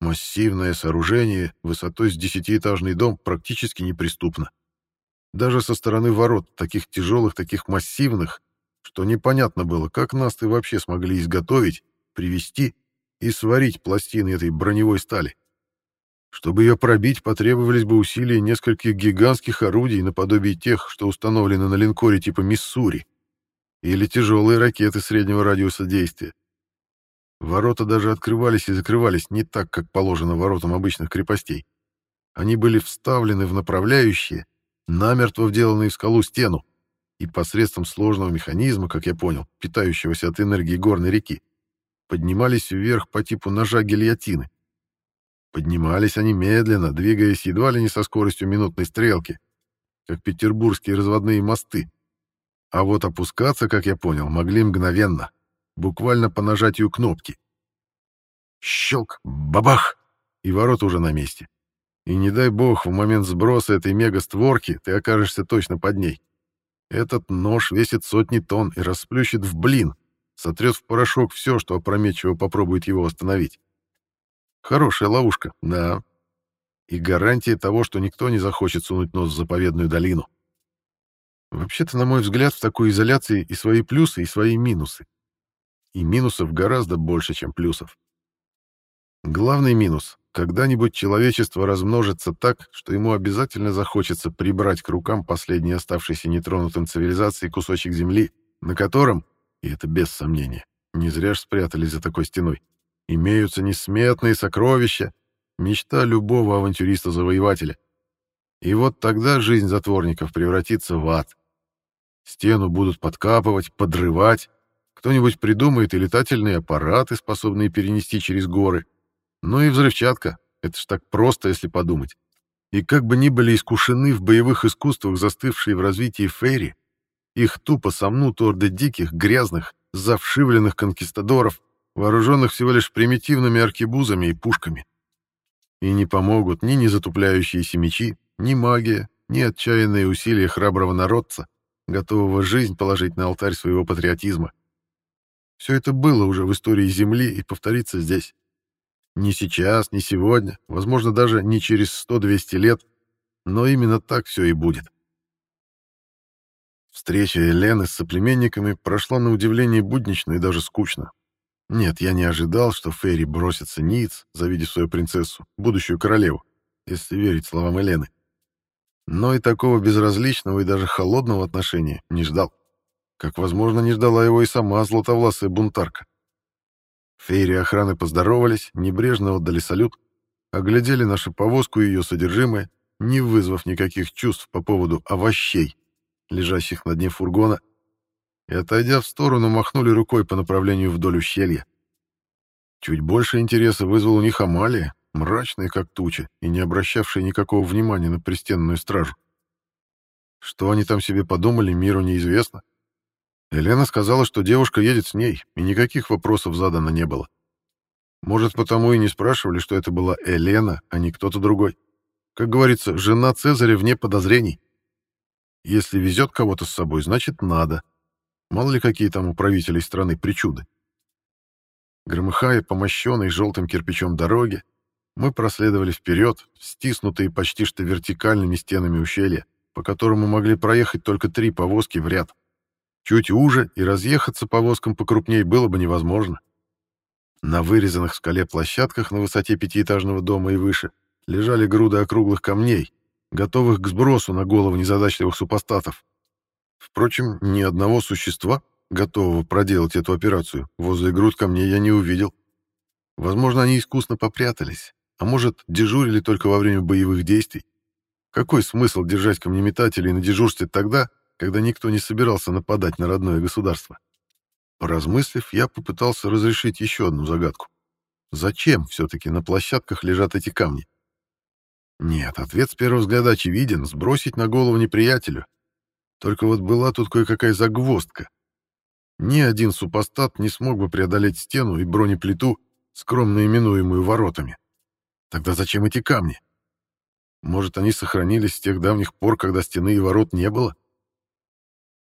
Массивное сооружение, высотой с десятиэтажный дом, практически неприступно. Даже со стороны ворот, таких тяжелых, таких массивных, что непонятно было, как нас-то вообще смогли изготовить, привести и сварить пластины этой броневой стали. Чтобы ее пробить, потребовались бы усилия нескольких гигантских орудий наподобие тех, что установлены на линкоре типа «Миссури», или тяжелые ракеты среднего радиуса действия. Ворота даже открывались и закрывались не так, как положено воротам обычных крепостей. Они были вставлены в направляющие, намертво вделанные в скалу стену, и посредством сложного механизма, как я понял, питающегося от энергии горной реки, поднимались вверх по типу ножа гильотины. Поднимались они медленно, двигаясь едва ли не со скоростью минутной стрелки, как петербургские разводные мосты. А вот опускаться, как я понял, могли мгновенно, буквально по нажатию кнопки. Щелк, бабах, и ворот уже на месте. И не дай бог, в момент сброса этой мега-створки ты окажешься точно под ней. Этот нож весит сотни тонн и расплющит в блин, сотрет в порошок все, что опрометчиво попробует его остановить. Хорошая ловушка, да. И гарантия того, что никто не захочет сунуть нос в заповедную долину. Вообще-то, на мой взгляд, в такой изоляции и свои плюсы, и свои минусы. И минусов гораздо больше, чем плюсов. Главный минус — когда-нибудь человечество размножится так, что ему обязательно захочется прибрать к рукам последний оставшийся нетронутым цивилизацией кусочек земли, на котором, и это без сомнения, не зря ж спрятались за такой стеной, имеются несметные сокровища, мечта любого авантюриста-завоевателя. И вот тогда жизнь затворников превратится в ад. Стену будут подкапывать, подрывать, кто-нибудь придумает и летательные аппараты, способные перенести через горы, ну и взрывчатка. Это ж так просто, если подумать. И как бы ни были искушены в боевых искусствах застывшие в развитии фейри, их тупо сомнут орды диких, грязных, завшивленных конкистадоров, вооруженных всего лишь примитивными аркебузами и пушками. И не помогут ни незатупляющиеся мечи, ни магия, ни отчаянные усилия храброго народца, готового жизнь положить на алтарь своего патриотизма. Все это было уже в истории Земли и повторится здесь. Не сейчас, не сегодня, возможно, даже не через 100-200 лет, но именно так все и будет. Встреча Елены с соплеменниками прошла на удивление буднично и даже скучно. Нет, я не ожидал, что Ферри бросится ниц, завидев свою принцессу, будущую королеву, если верить словам Елены. Но и такого безразличного и даже холодного отношения не ждал. Как, возможно, не ждала его и сама златовласая бунтарка. Фейри охраны поздоровались, небрежно отдали салют, оглядели нашу повозку и ее содержимое, не вызвав никаких чувств по поводу овощей, лежащих на дне фургона, и, отойдя в сторону, махнули рукой по направлению вдоль ущелья. Чуть больше интереса вызвал у них Амалия, мрачная как туча и не обращавшая никакого внимания на пристенную стражу. Что они там себе подумали, миру неизвестно. Елена сказала, что девушка едет с ней, и никаких вопросов задано не было. Может, потому и не спрашивали, что это была Елена, а не кто-то другой. Как говорится, жена Цезаря вне подозрений. Если везет кого-то с собой, значит, надо. Мало ли какие там у правителей страны причуды. Громыхая по мощенной желтым кирпичом дороге, мы проследовали вперед, стиснутые почти что вертикальными стенами ущелья, по которому могли проехать только три повозки в ряд. Чуть уже, и разъехаться повозкам покрупнее было бы невозможно. На вырезанных в скале площадках на высоте пятиэтажного дома и выше лежали груды округлых камней, готовых к сбросу на головы незадачливых супостатов. Впрочем, ни одного существа, готового проделать эту операцию, возле груд камней я не увидел. Возможно, они искусно попрятались, а может, дежурили только во время боевых действий. Какой смысл держать камнеметателей на дежурстве тогда, когда никто не собирался нападать на родное государство? Поразмыслив, я попытался разрешить еще одну загадку. Зачем все-таки на площадках лежат эти камни? Нет, ответ с первого взгляда очевиден — сбросить на голову неприятелю. Только вот была тут кое-какая загвоздка. Ни один супостат не смог бы преодолеть стену и бронеплиту, скромно именуемую воротами. Тогда зачем эти камни? Может, они сохранились с тех давних пор, когда стены и ворот не было?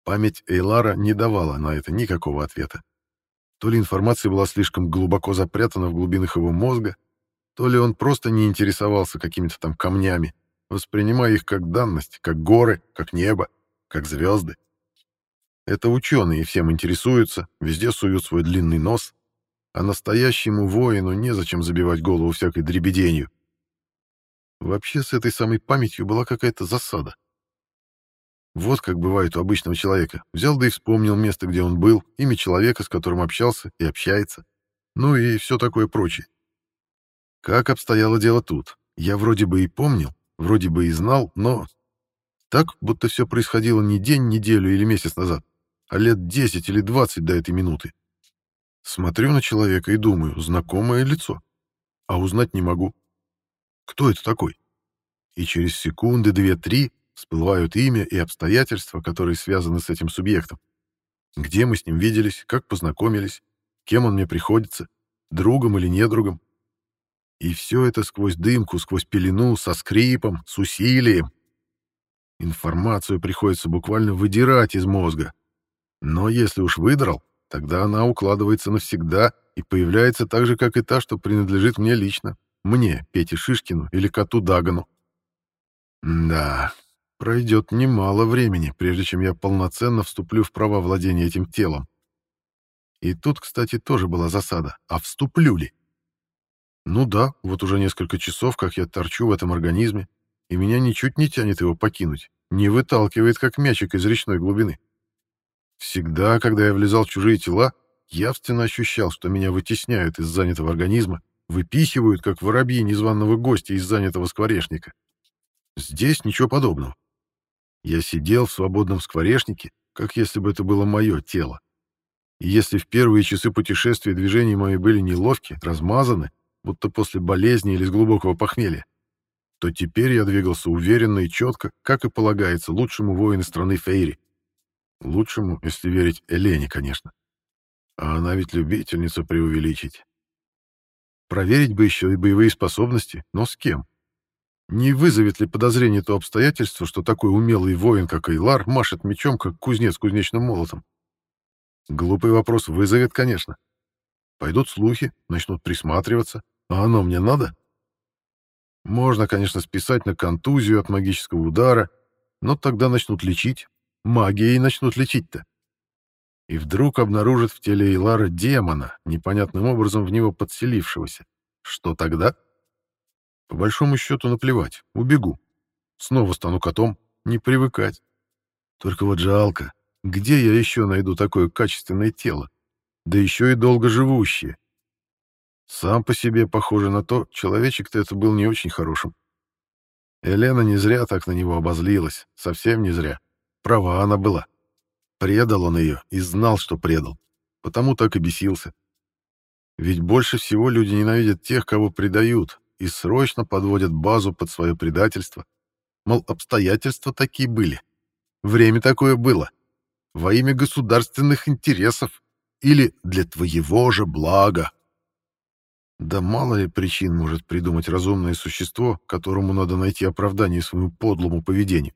Память Эйлара не давала на это никакого ответа. То ли информация была слишком глубоко запрятана в глубинах его мозга, то ли он просто не интересовался какими-то там камнями, воспринимая их как данность, как горы, как небо, как звезды. Это ученые всем интересуются, везде суют свой длинный нос, а настоящему воину незачем забивать голову всякой дребеденью. Вообще с этой самой памятью была какая-то засада. Вот как бывает у обычного человека. Взял да и вспомнил место, где он был, имя человека, с которым общался и общается. Ну и все такое прочее. Как обстояло дело тут? Я вроде бы и помнил, вроде бы и знал, но... Так, будто все происходило не день, неделю или месяц назад, а лет 10 или 20 до этой минуты. Смотрю на человека и думаю, знакомое лицо. А узнать не могу. Кто это такой? И через секунды, две-три, всплывают имя и обстоятельства, которые связаны с этим субъектом. Где мы с ним виделись, как познакомились, кем он мне приходится, другом или недругом. И все это сквозь дымку, сквозь пелену, со скрипом, с усилием. Информацию приходится буквально выдирать из мозга. Но если уж выдрал, тогда она укладывается навсегда и появляется так же, как и та, что принадлежит мне лично. Мне, Пете Шишкину или коту Дагану. Да, пройдет немало времени, прежде чем я полноценно вступлю в права владения этим телом. И тут, кстати, тоже была засада. А вступлю ли? Ну да, вот уже несколько часов, как я торчу в этом организме, и меня ничуть не тянет его покинуть, не выталкивает, как мячик из речной глубины. Всегда, когда я влезал в чужие тела, явственно ощущал, что меня вытесняют из занятого организма, выпихивают, как воробьи незваного гостя из занятого скворечника. Здесь ничего подобного. Я сидел в свободном скворечнике, как если бы это было мое тело. И если в первые часы путешествия движения мои были неловки, размазаны, будто после болезни или с глубокого похмелья, то теперь я двигался уверенно и четко, как и полагается лучшему воину страны Фейри. Лучшему, если верить Элене, конечно. А она ведь любительница преувеличить. Проверить бы еще и боевые способности, но с кем? Не вызовет ли подозрение то обстоятельство, что такой умелый воин, как Эйлар, машет мечом, как кузнец кузнечным молотом? Глупый вопрос вызовет, конечно. Пойдут слухи, начнут присматриваться, а оно мне надо? Можно, конечно, списать на контузию от магического удара, но тогда начнут лечить. Магией начнут лечить-то. И вдруг обнаружат в теле Эйлара демона, непонятным образом в него подселившегося. Что тогда? По большому счету наплевать, убегу. Снова стану котом, не привыкать. Только вот жалко, где я еще найду такое качественное тело? Да еще и долго живущее. Сам по себе похоже на то, человечек-то это был не очень хорошим. Елена не зря так на него обозлилась, совсем не зря. Права она была. Предал он ее и знал, что предал. Потому так и бесился. Ведь больше всего люди ненавидят тех, кого предают, и срочно подводят базу под свое предательство. Мол, обстоятельства такие были. Время такое было. Во имя государственных интересов. Или для твоего же блага. Да мало ли причин может придумать разумное существо, которому надо найти оправдание своему подлому поведению.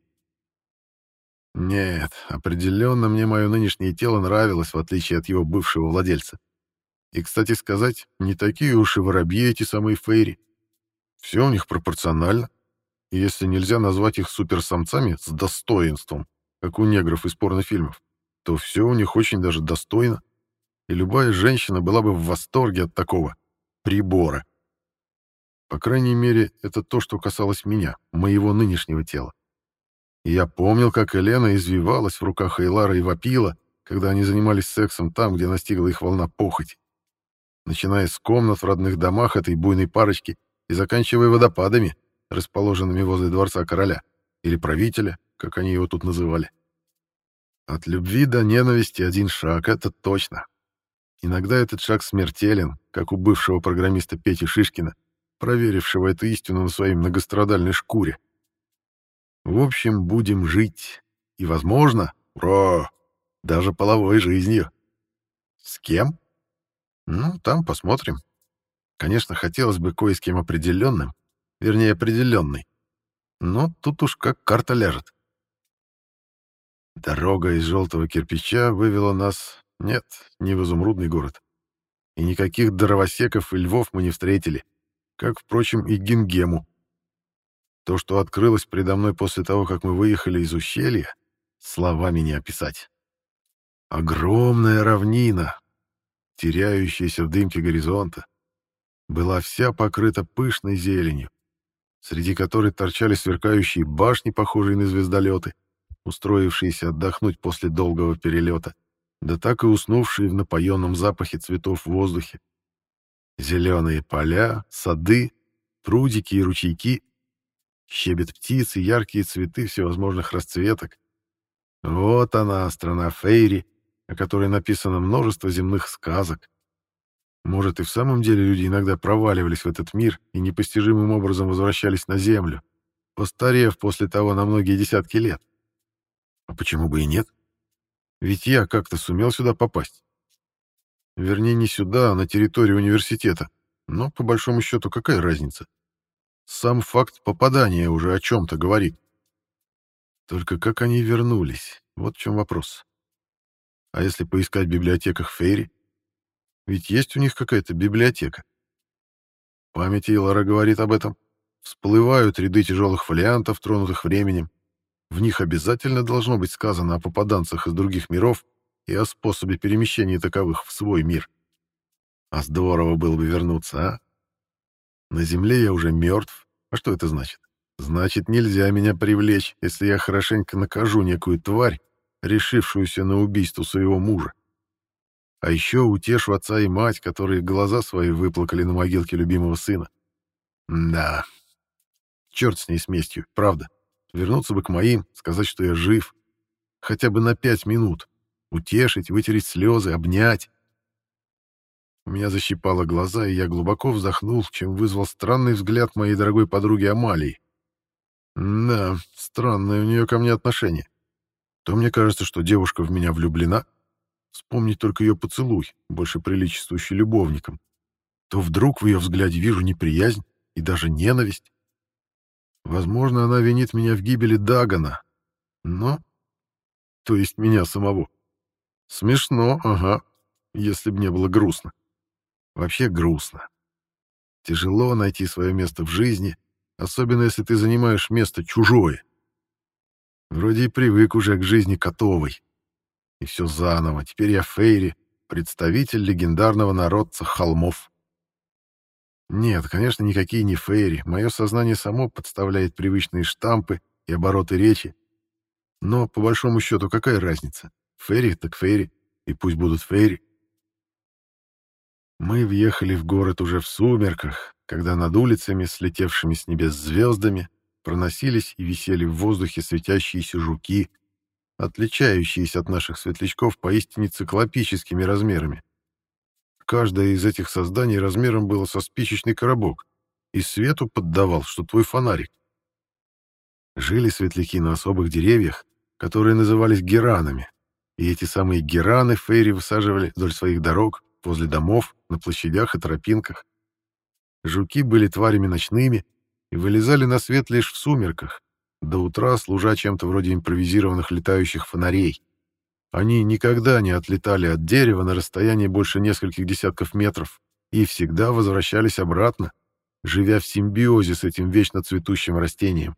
Нет, определенно мне мое нынешнее тело нравилось, в отличие от его бывшего владельца. И, кстати сказать, не такие уж и воробьи эти самые фейри. Все у них пропорционально. И если нельзя назвать их суперсамцами с достоинством, как у негров из порнофильмов, то все у них очень даже достойно. И любая женщина была бы в восторге от такого прибора. По крайней мере, это то, что касалось меня, моего нынешнего тела. И я помнил, как Елена извивалась в руках Эйлара и вопила, когда они занимались сексом там, где настигла их волна похоти. Начиная с комнат в родных домах этой буйной парочки и заканчивая водопадами, расположенными возле дворца короля, или правителя, как они его тут называли. От любви до ненависти один шаг, это точно. Иногда этот шаг смертелен, как у бывшего программиста Пети Шишкина, проверившего эту истину на своей многострадальной шкуре. В общем, будем жить. И, возможно, ура, даже половой жизнью. С кем? Ну, там посмотрим. Конечно, хотелось бы кое с кем определенным, вернее, определенный. Но тут уж как карта ляжет. Дорога из желтого кирпича вывела нас нет, не в изумрудный город. И никаких дровосеков и львов мы не встретили, как, впрочем, и Гингему. То, что открылось предо мной после того, как мы выехали из ущелья, словами не описать. Огромная равнина, теряющаяся в дымке горизонта, была вся покрыта пышной зеленью, среди которой торчали сверкающие башни, похожие на звездолеты, устроившиеся отдохнуть после долгого перелета да так и уснувшие в напоенном запахе цветов в воздухе. Зеленые поля, сады, прудики и ручейки, щебет птиц и яркие цветы всевозможных расцветок. Вот она, страна Фейри, о которой написано множество земных сказок. Может, и в самом деле люди иногда проваливались в этот мир и непостижимым образом возвращались на Землю, постарев после того на многие десятки лет. А почему бы и нет? Ведь я как-то сумел сюда попасть. Вернее, не сюда, а на территорию университета. Но, по большому счету, какая разница? Сам факт попадания уже о чем-то говорит. Только как они вернулись? Вот в чем вопрос. А если поискать в библиотеках Фейри? Ведь есть у них какая-то библиотека. Память Илара говорит об этом. Всплывают ряды тяжелых фолиантов, тронутых временем. В них обязательно должно быть сказано о попаданцах из других миров и о способе перемещения таковых в свой мир. А здорово было бы вернуться, а? На земле я уже мертв. А что это значит? Значит, нельзя меня привлечь, если я хорошенько накажу некую тварь, решившуюся на убийство своего мужа. А еще утешу отца и мать, которые глаза свои выплакали на могилке любимого сына. Да, черт с ней с местью, правда. Вернуться бы к моим, сказать, что я жив. Хотя бы на пять минут. Утешить, вытереть слезы, обнять. У меня защипало глаза, и я глубоко вздохнул, чем вызвал странный взгляд моей дорогой подруги Амалии. Да, странное у нее ко мне отношение. То мне кажется, что девушка в меня влюблена. Вспомнить только ее поцелуй, больше приличествующий любовникам. То вдруг в ее взгляде вижу неприязнь и даже ненависть. Возможно, она винит меня в гибели Дагана. Но... То есть меня самого. Смешно, ага, если бы не было грустно. Вообще грустно. Тяжело найти свое место в жизни, особенно если ты занимаешь место чужое. Вроде и привык уже к жизни котовой. И все заново. Теперь я Фейри, представитель легендарного народца холмов. Нет, конечно, никакие не Фейри. Мое сознание само подставляет привычные штампы и обороты речи. Но, по большому счету, какая разница? Фейри так Фейри, и пусть будут Фейри. Мы въехали в город уже в сумерках, когда над улицами, слетевшими с небес звездами, проносились и висели в воздухе светящиеся жуки, отличающиеся от наших светлячков поистине циклопическими размерами. Каждое из этих созданий размером было со спичечный коробок, и свету поддавал, что твой фонарик. Жили светляки на особых деревьях, которые назывались геранами, и эти самые гераны фейри высаживали вдоль своих дорог, возле домов, на площадях и тропинках. Жуки были тварями ночными и вылезали на свет лишь в сумерках, до утра служа чем-то вроде импровизированных летающих фонарей. Они никогда не отлетали от дерева на расстоянии больше нескольких десятков метров и всегда возвращались обратно, живя в симбиозе с этим вечно цветущим растением.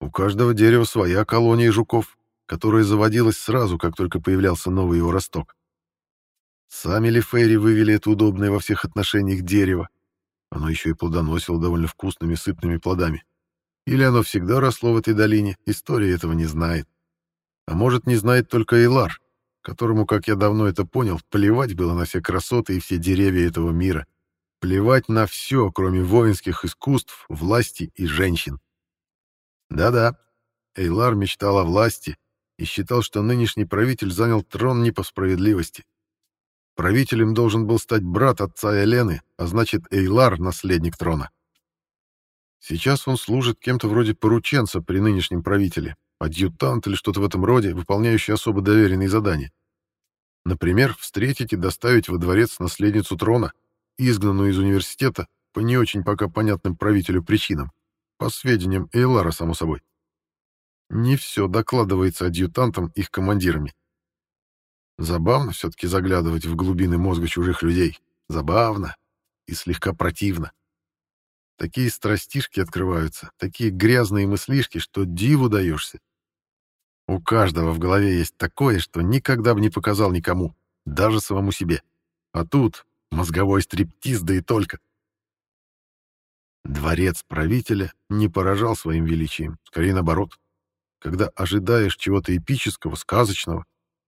У каждого дерева своя колония жуков, которая заводилась сразу, как только появлялся новый его росток. Сами ли Фейри вывели это удобное во всех отношениях дерево? Оно еще и плодоносило довольно вкусными сытными плодами. Или оно всегда росло в этой долине, история этого не знает. А может, не знает только Эйлар, которому, как я давно это понял, плевать было на все красоты и все деревья этого мира. Плевать на все, кроме воинских искусств, власти и женщин. Да-да, Эйлар мечтал о власти и считал, что нынешний правитель занял трон не по справедливости. Правителем должен был стать брат отца Елены, а значит, Эйлар — наследник трона. Сейчас он служит кем-то вроде порученца при нынешнем правителе, адъютант или что-то в этом роде, выполняющий особо доверенные задания. Например, встретить и доставить во дворец наследницу трона, изгнанную из университета по не очень пока понятным правителю причинам, по сведениям Эйлара, само собой. Не все докладывается адъютантам их командирами. Забавно все-таки заглядывать в глубины мозга чужих людей. Забавно и слегка противно. Такие страстишки открываются, такие грязные мыслишки, что диву даешься. У каждого в голове есть такое, что никогда бы не показал никому, даже самому себе. А тут мозговой стриптиз, да и только. Дворец правителя не поражал своим величием, скорее наоборот. Когда ожидаешь чего-то эпического, сказочного,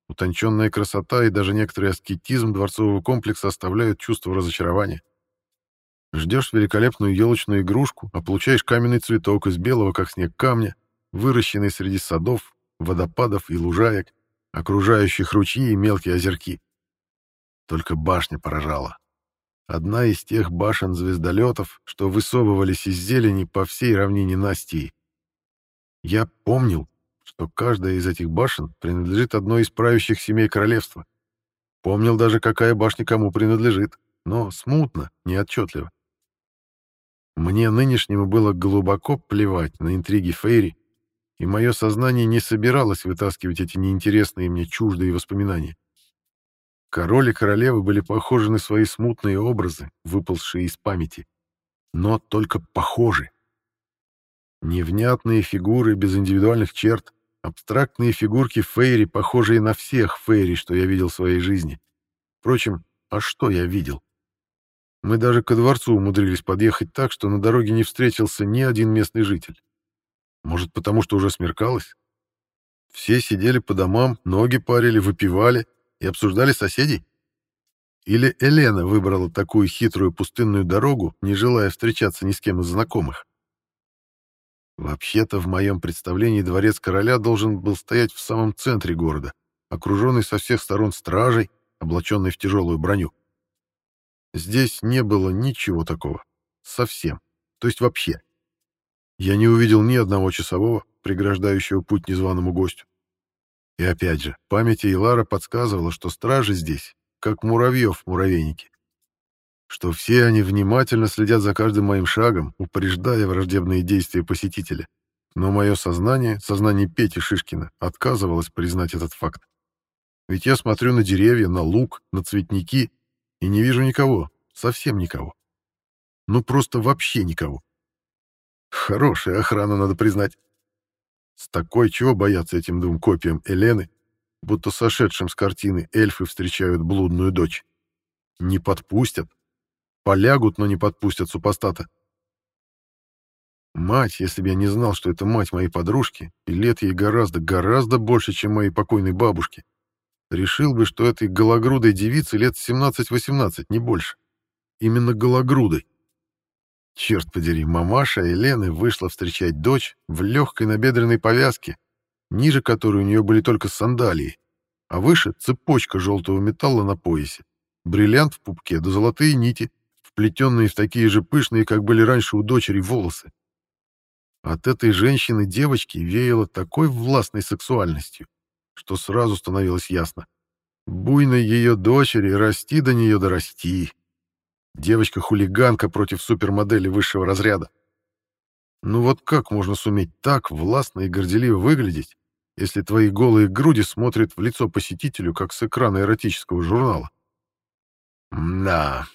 Утонченная красота и даже некоторый аскетизм дворцового комплекса оставляют чувство разочарования. Ждешь великолепную елочную игрушку, а получаешь каменный цветок из белого, как снег камня, выращенный среди садов, водопадов и лужаек, окружающих ручьи и мелкие озерки. Только башня поражала. Одна из тех башен-звездолетов, что высовывались из зелени по всей равнине Настии. Я помнил, что каждая из этих башен принадлежит одной из правящих семей королевства. Помнил даже, какая башня кому принадлежит, но смутно, неотчетливо. Мне нынешнему было глубоко плевать на интриги Фейри, и мое сознание не собиралось вытаскивать эти неинтересные мне чуждые воспоминания. Король и королева были похожи на свои смутные образы, выползшие из памяти, но только похожи. Невнятные фигуры без индивидуальных черт, Абстрактные фигурки Фейри, похожие на всех Фейри, что я видел в своей жизни. Впрочем, а что я видел? Мы даже ко дворцу умудрились подъехать так, что на дороге не встретился ни один местный житель. Может, потому что уже смеркалось? Все сидели по домам, ноги парили, выпивали и обсуждали соседей? Или Елена выбрала такую хитрую пустынную дорогу, не желая встречаться ни с кем из знакомых? Вообще-то, в моем представлении дворец короля должен был стоять в самом центре города, окруженный со всех сторон стражей, облаченной в тяжелую броню. Здесь не было ничего такого. Совсем. То есть вообще. Я не увидел ни одного часового, преграждающего путь незваному гостю. И опять же, память Эйлара подсказывала, что стражи здесь, как муравьев в муравейнике что все они внимательно следят за каждым моим шагом, упреждая враждебные действия посетителя. Но мое сознание, сознание Пети Шишкина, отказывалось признать этот факт. Ведь я смотрю на деревья, на луг, на цветники и не вижу никого, совсем никого. Ну просто вообще никого. Хорошая охрана, надо признать. С такой чего бояться этим двум копиям Елены, будто сошедшим с картины эльфы встречают блудную дочь. Не подпустят. Полягут, но не подпустят супостата. Мать, если бы я не знал, что это мать моей подружки, и лет ей гораздо, гораздо больше, чем моей покойной бабушке, решил бы, что этой гологрудой девице лет 17-18, не больше. Именно гологрудой. Черт подери, мамаша Елены вышла встречать дочь в легкой набедренной повязке, ниже которой у нее были только сандалии, а выше цепочка желтого металла на поясе, бриллиант в пупке да золотые нити, вплетенные в такие же пышные, как были раньше у дочери, волосы. От этой женщины-девочки веяло такой властной сексуальностью, что сразу становилось ясно. Буйной ее дочери расти до нее дорасти. Девочка-хулиганка против супермодели высшего разряда. Ну вот как можно суметь так властно и горделиво выглядеть, если твои голые груди смотрят в лицо посетителю, как с экрана эротического журнала? Да,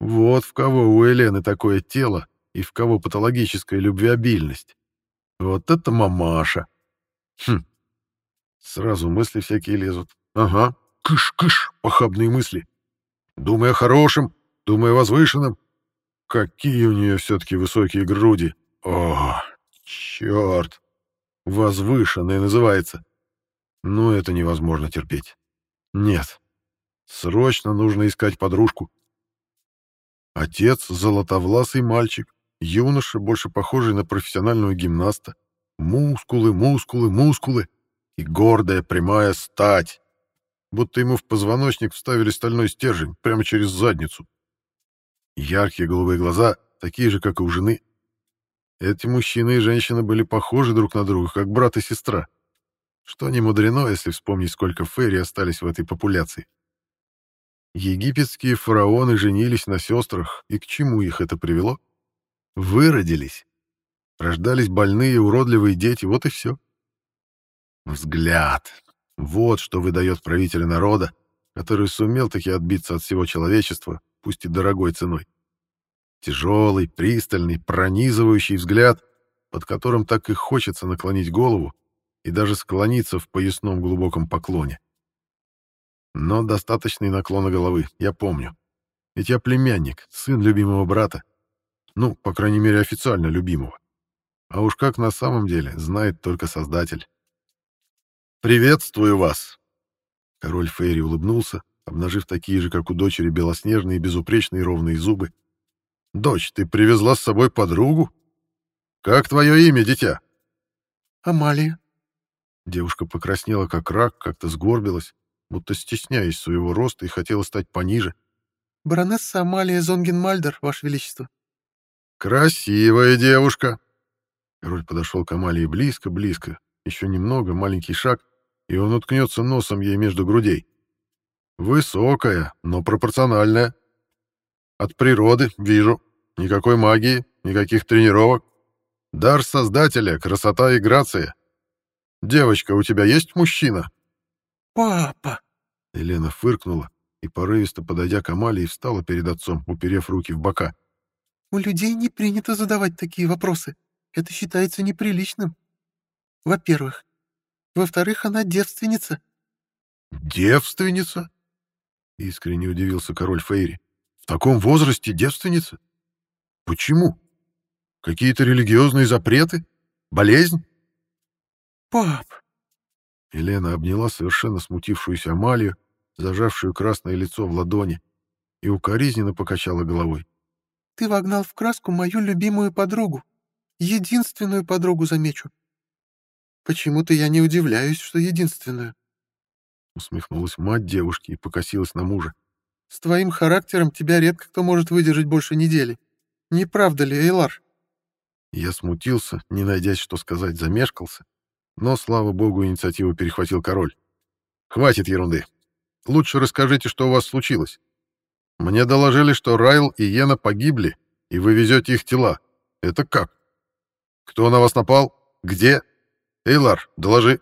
вот в кого у Елены такое тело и в кого патологическая любвеобильность. Вот это мамаша. Хм. Сразу мысли всякие лезут. Ага, кыш-кыш, похабные мысли. Думай о хорошем, думай о возвышенном. Какие у нее все-таки высокие груди. О, черт! Возвышенное называется. Но это невозможно терпеть. Нет. Срочно нужно искать подружку. Отец — золотовласый мальчик, юноша, больше похожий на профессионального гимнаста. Мускулы, мускулы, мускулы и гордая прямая стать. Будто ему в позвоночник вставили стальной стержень прямо через задницу. Яркие голубые глаза, такие же, как и у жены, эти мужчина и женщина были похожи друг на друга, как брат и сестра. Что не мудрено, если вспомнить, сколько фейри остались в этой популяции. Египетские фараоны женились на сестрах, и к чему их это привело? Выродились. Рождались больные, уродливые дети, вот и все. Взгляд. Вот что выдает правителя народа, который сумел таки отбиться от всего человечества, пусть и дорогой ценой. Тяжелый, пристальный, пронизывающий взгляд, под которым так и хочется наклонить голову и даже склониться в поясном глубоком поклоне. Но достаточный наклона головы, я помню. Ведь я племянник, сын любимого брата. Ну, по крайней мере, официально любимого. А уж как на самом деле, знает только Создатель. «Приветствую вас!» Король Фейри улыбнулся, обнажив такие же, как у дочери, белоснежные, безупречные ровные зубы, «Дочь, ты привезла с собой подругу? Как твое имя, дитя?» «Амалия». Девушка покраснела, как рак, как-то сгорбилась, будто стесняясь своего роста и хотела стать пониже. «Баронесса Амалия Зонгенмальдер, Ваше Величество». «Красивая девушка!» Король подошел к Амалии близко-близко, еще немного, маленький шаг, и он уткнется носом ей между грудей. «Высокая, но пропорциональная. От природы, вижу. Никакой магии, никаких тренировок. Дар Создателя, красота и грация. Девочка, у тебя есть мужчина? Папа! Елена фыркнула и, порывисто подойдя к Амалии, встала перед отцом, уперев руки в бока. У людей не принято задавать такие вопросы. Это считается неприличным. Во-первых. Во-вторых, она девственница. Девственница? Искренне удивился король Фейри. В таком возрасте девственница? Почему? Какие-то религиозные запреты? Болезнь? Пап! Елена обняла совершенно смутившуюся Амалию, зажавшую красное лицо в ладони, и укоризненно покачала головой. Ты вогнал в краску мою любимую подругу. Единственную подругу, замечу. Почему-то я не удивляюсь, что единственную. Усмехнулась мать девушки и покосилась на мужа. С твоим характером тебя редко кто может выдержать больше недели. Не правда ли, Эйлар?» Я смутился, не найдясь, что сказать, замешкался. Но, слава богу, инициативу перехватил король. «Хватит ерунды. Лучше расскажите, что у вас случилось. Мне доложили, что Райл и Йена погибли, и вы везете их тела. Это как? Кто на вас напал? Где? Эйлар, доложи».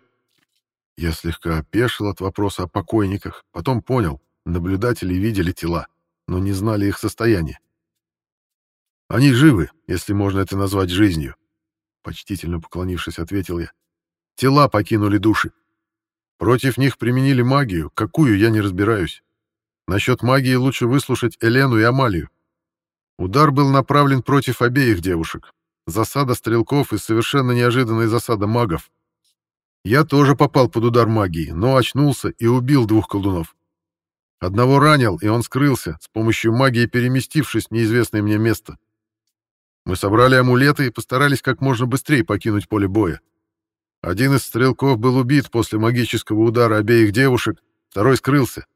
Я слегка опешил от вопроса о покойниках, потом понял. Наблюдатели видели тела, но не знали их состояние. Они живы, если можно это назвать жизнью. Почтительно поклонившись, ответил я. Тела покинули души. Против них применили магию, какую я не разбираюсь. Насчет магии лучше выслушать Элену и Амалию. Удар был направлен против обеих девушек. Засада стрелков и совершенно неожиданная засада магов. Я тоже попал под удар магии, но очнулся и убил двух колдунов. Одного ранил, и он скрылся, с помощью магии переместившись в неизвестное мне место. Мы собрали амулеты и постарались как можно быстрее покинуть поле боя. Один из стрелков был убит после магического удара обеих девушек, второй скрылся.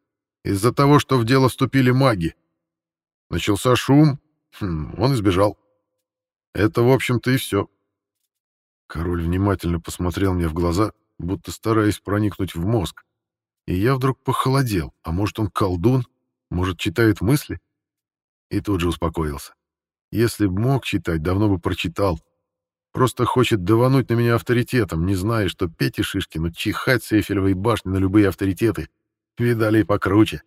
Из-за того, что в дело вступили маги. Начался шум, хм, он избежал. Это, в общем-то, и все. Король внимательно посмотрел мне в глаза, будто стараясь проникнуть в мозг. И я вдруг похолодел. А может, он колдун? Может, читает мысли? И тут же успокоился. Если б мог читать, давно бы прочитал. Просто хочет давануть на меня авторитетом, не зная, что Пете Шишкину чихать с Эйфелевой башни на любые авторитеты. Видали и покруче.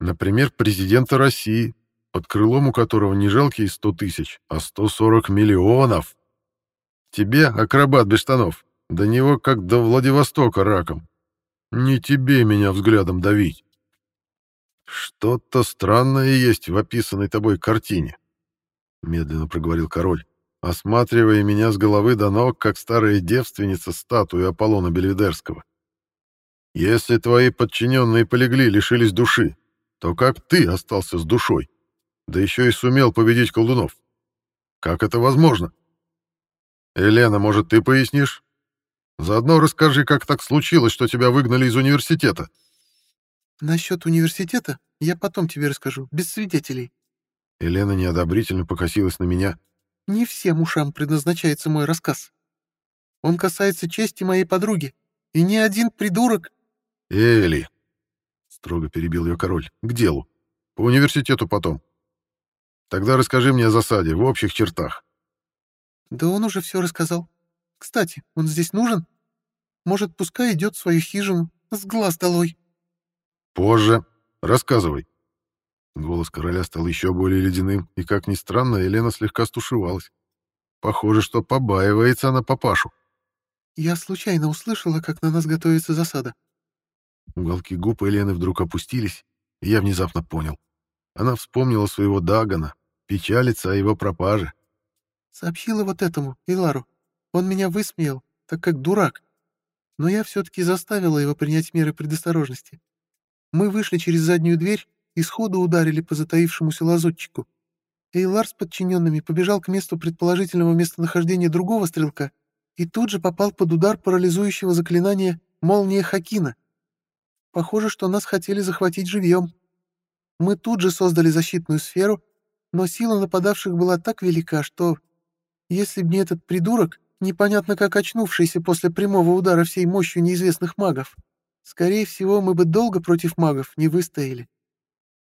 Например, президента России, под крылом у которого не жалкие 100 тысяч, а 140 миллионов. Тебе, акробат без штанов, до него как до Владивостока раком. Не тебе меня взглядом давить. Что-то странное есть в описанной тобой картине, медленно проговорил король, осматривая меня с головы до ног, как старая девственница статую Аполлона Бельведерского. Если твои подчиненные полегли, лишились души, то как ты остался с душой? Да еще и сумел победить колдунов. Как это возможно? Елена, может, ты пояснишь? Заодно расскажи, как так случилось, что тебя выгнали из университета. Насчет университета я потом тебе расскажу, без свидетелей. Елена неодобрительно покосилась на меня. Не всем ушам предназначается мой рассказ. Он касается чести моей подруги, и ни один придурок... Эли, строго перебил ее король, к делу. По университету потом. Тогда расскажи мне о засаде в общих чертах. Да он уже все рассказал. Кстати, он здесь нужен? Может, пускай идет в свою хижину, с глаз долой. Позже. Рассказывай. Голос короля стал еще более ледяным, и, как ни странно, Елена слегка стушевалась. Похоже, что побаивается она папашу. Я случайно услышала, как на нас готовится засада. Уголки губ Елены вдруг опустились, и я внезапно понял. Она вспомнила своего Дагана, печалится о его пропаже. Сообщила вот этому, Илару. Он меня высмеял, так как дурак. Но я все-таки заставила его принять меры предосторожности. Мы вышли через заднюю дверь и сходу ударили по затаившемуся лазутчику. Эйлар с подчиненными побежал к месту предположительного местонахождения другого стрелка и тут же попал под удар парализующего заклинания «Молния Хакина». Похоже, что нас хотели захватить живьем. Мы тут же создали защитную сферу, но сила нападавших была так велика, что если б не этот придурок, непонятно как очнувшийся после прямого удара всей мощью неизвестных магов, скорее всего, мы бы долго против магов не выстояли.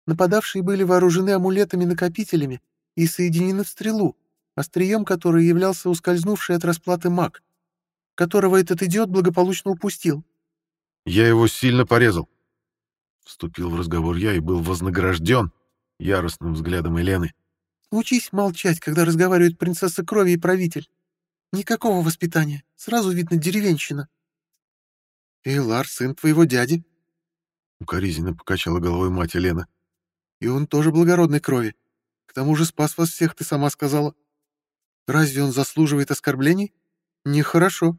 Нападавшие были вооружены амулетами-накопителями и соединены в стрелу, острием которой являлся ускользнувший от расплаты маг, которого этот идиот благополучно упустил. «Я его сильно порезал», — вступил в разговор я и был вознагражден яростным взглядом Елены. Учись молчать, когда разговаривает принцесса крови и правитель. Никакого воспитания. Сразу видно деревенщина. Эйлар, сын твоего дяди. Укоризненно покачала головой мать Елена. И он тоже благородной крови. К тому же спас вас всех, ты сама сказала. Разве он заслуживает оскорблений? Нехорошо.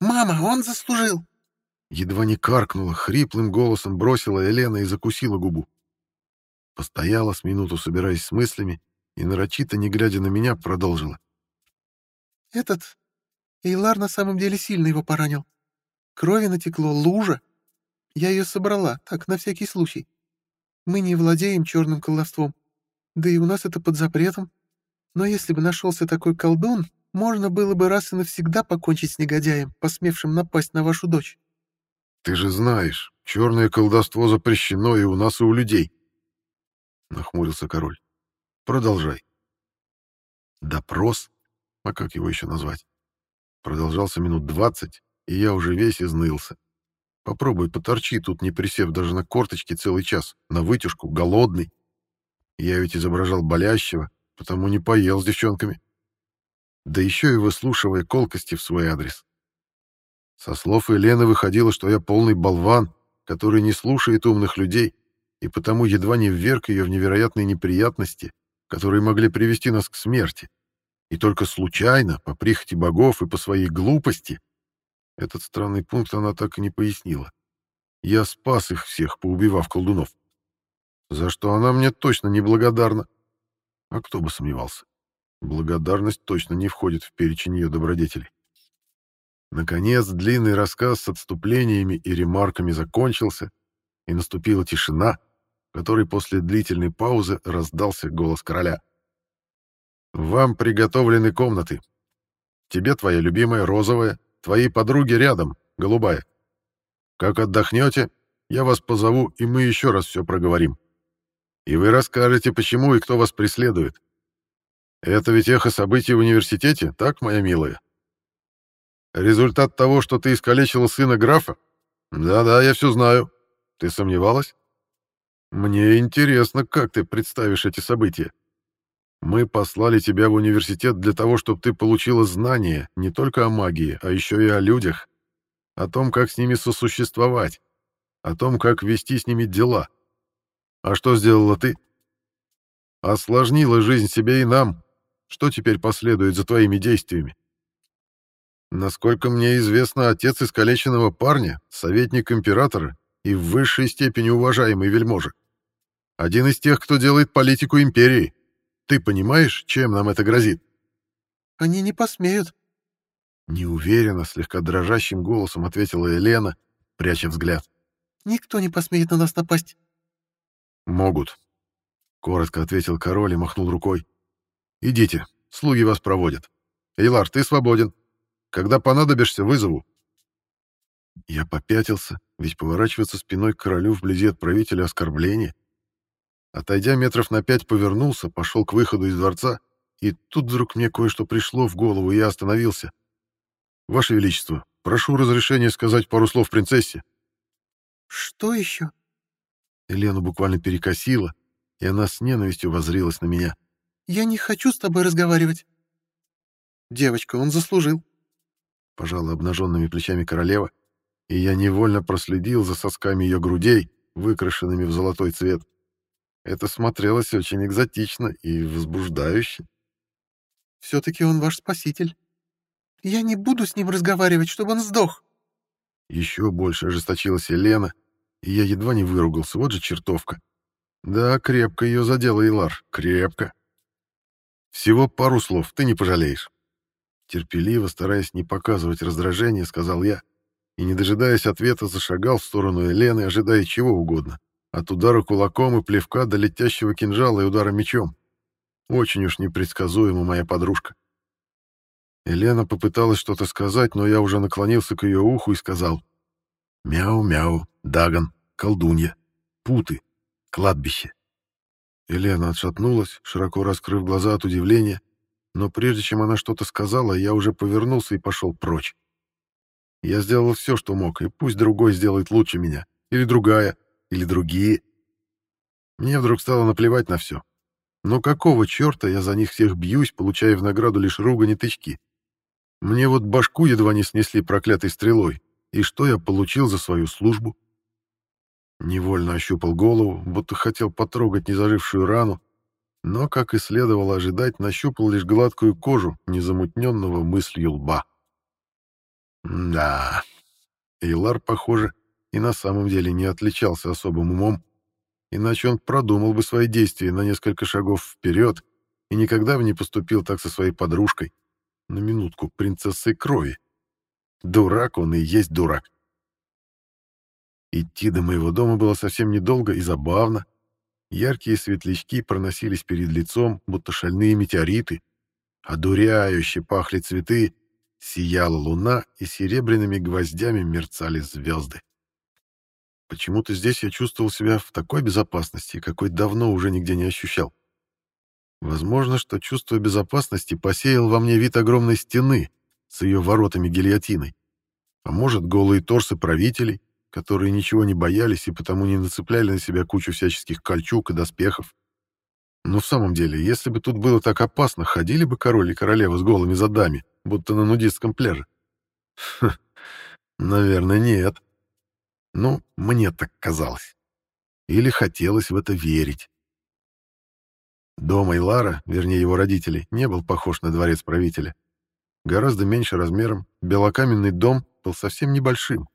Мама, он заслужил. Едва не каркнула, хриплым голосом бросила Елена и закусила губу. Постояла с минуту, собираясь с мыслями, и, нарочито не глядя на меня, продолжила. «Этот... Эйлар на самом деле сильно его поранил. Крови натекло, лужа. Я ее собрала, так, на всякий случай. Мы не владеем черным колдовством, да и у нас это под запретом. Но если бы нашелся такой колдун, можно было бы раз и навсегда покончить с негодяем, посмевшим напасть на вашу дочь». «Ты же знаешь, черное колдовство запрещено и у нас, и у людей», — нахмурился король. Продолжай. Допрос, а как его еще назвать, продолжался минут двадцать, и я уже весь изнылся. Попробуй поторчи тут, не присев даже на корточки целый час, на вытяжку, голодный. Я ведь изображал болящего, потому не поел с девчонками. да еще и выслушивая колкости в свой адрес. Со слов Елены выходило, что я полный болван, который не слушает умных людей, и потому едва не вверг ее в невероятные неприятности, которые могли привести нас к смерти. И только случайно, по прихоти богов и по своей глупости, этот странный пункт она так и не пояснила. Я спас их всех, поубивав колдунов. За что она мне точно не благодарна. А кто бы сомневался. Благодарность точно не входит в перечень ее добродетелей. Наконец, длинный рассказ с отступлениями и ремарками закончился, и наступила тишина, которой после длительной паузы раздался голос короля. «Вам приготовлены комнаты. Тебе твоя любимая розовая, твоей подруге рядом, голубая. Как отдохнете, я вас позову, и мы еще раз все проговорим. И вы расскажете, почему и кто вас преследует. Это ведь эхо событий в университете, так, моя милая?» Результат того, что ты искалечила сына графа? Да-да, я все знаю. Ты сомневалась? Мне интересно, как ты представишь эти события. Мы послали тебя в университет для того, чтобы ты получила знания не только о магии, а еще и о людях, о том, как с ними сосуществовать, о том, как вести с ними дела. А что сделала ты? Осложнила жизнь себе и нам. Что теперь последует за твоими действиями? Насколько мне известно, отец искалеченного парня, советник императора и в высшей степени уважаемый вельможа. Один из тех, кто делает политику империи. Ты понимаешь, чем нам это грозит? Они не посмеют. Неуверенно, слегка дрожащим голосом ответила Елена, пряча взгляд. Никто не посмеет на нас напасть. Могут. Коротко ответил король и махнул рукой. Идите, слуги вас проводят. Эйлар, ты свободен. Когда понадобишься, вызову». Я попятился, ведь поворачиваться спиной к королю вблизи от правителя оскорбление. Отойдя метров на пять, повернулся, пошел к выходу из дворца, и тут вдруг мне кое-что пришло в голову, и я остановился. «Ваше Величество, прошу разрешения сказать пару слов принцессе». «Что еще?» Елену буквально перекосила, и она с ненавистью возрилась на меня. «Я не хочу с тобой разговаривать». «Девочка, он заслужил пожала обнаженными плечами королева, и я невольно проследил за сосками ее грудей, выкрашенными в золотой цвет. Это смотрелось очень экзотично и возбуждающе. «Все-таки он ваш спаситель. Я не буду с ним разговаривать, чтобы он сдох». Еще больше ожесточилась Елена, и я едва не выругался. Вот же чертовка. Да, крепко ее задела Илар, крепко. Всего пару слов, ты не пожалеешь. Терпеливо, стараясь не показывать раздражения, сказал я, и, не дожидаясь ответа, зашагал в сторону Елены, ожидая чего угодно. От удара кулаком и плевка до летящего кинжала и удара мечом. Очень уж непредсказуема моя подружка. Елена попыталась что-то сказать, но я уже наклонился к ее уху и сказал «Мяу-мяу, Даган, колдунья, путы, кладбище». Елена отшатнулась, широко раскрыв глаза от удивления, но прежде чем она что-то сказала, я уже повернулся и пошел прочь. Я сделал все, что мог, и пусть другой сделает лучше меня, или другая, или другие. Мне вдруг стало наплевать на все. Но какого черта я за них всех бьюсь, получая в награду лишь ругань и тычки? Мне вот башку едва не снесли проклятой стрелой, и что я получил за свою службу? Невольно ощупал голову, будто хотел потрогать незажившую рану, но, как и следовало ожидать, нащупал лишь гладкую кожу незамутненного мыслью лба. Да, Эйлар, похоже, и на самом деле не отличался особым умом, иначе он продумал бы свои действия на несколько шагов вперед и никогда бы не поступил так со своей подружкой, на минутку, принцессой крови. Дурак он и есть дурак. Идти до моего дома было совсем недолго и забавно, Яркие светлячки проносились перед лицом, будто шальные метеориты. Одуряюще пахли цветы, сияла луна, и серебряными гвоздями мерцали звезды. Почему-то здесь я чувствовал себя в такой безопасности, какой давно уже нигде не ощущал. Возможно, что чувство безопасности посеял во мне вид огромной стены с ее воротами-гильотиной. А может, голые торсы правителей, которые ничего не боялись и потому не нацепляли на себя кучу всяческих кольчуг и доспехов. Но в самом деле, если бы тут было так опасно, ходили бы король и королева с голыми задами, будто на нудистском пляже? Ха, наверное, нет. Ну, мне так казалось. Или хотелось в это верить. Дом Эйлара, вернее его родителей, не был похож на дворец правителя. Гораздо меньше размером, белокаменный дом был совсем небольшим,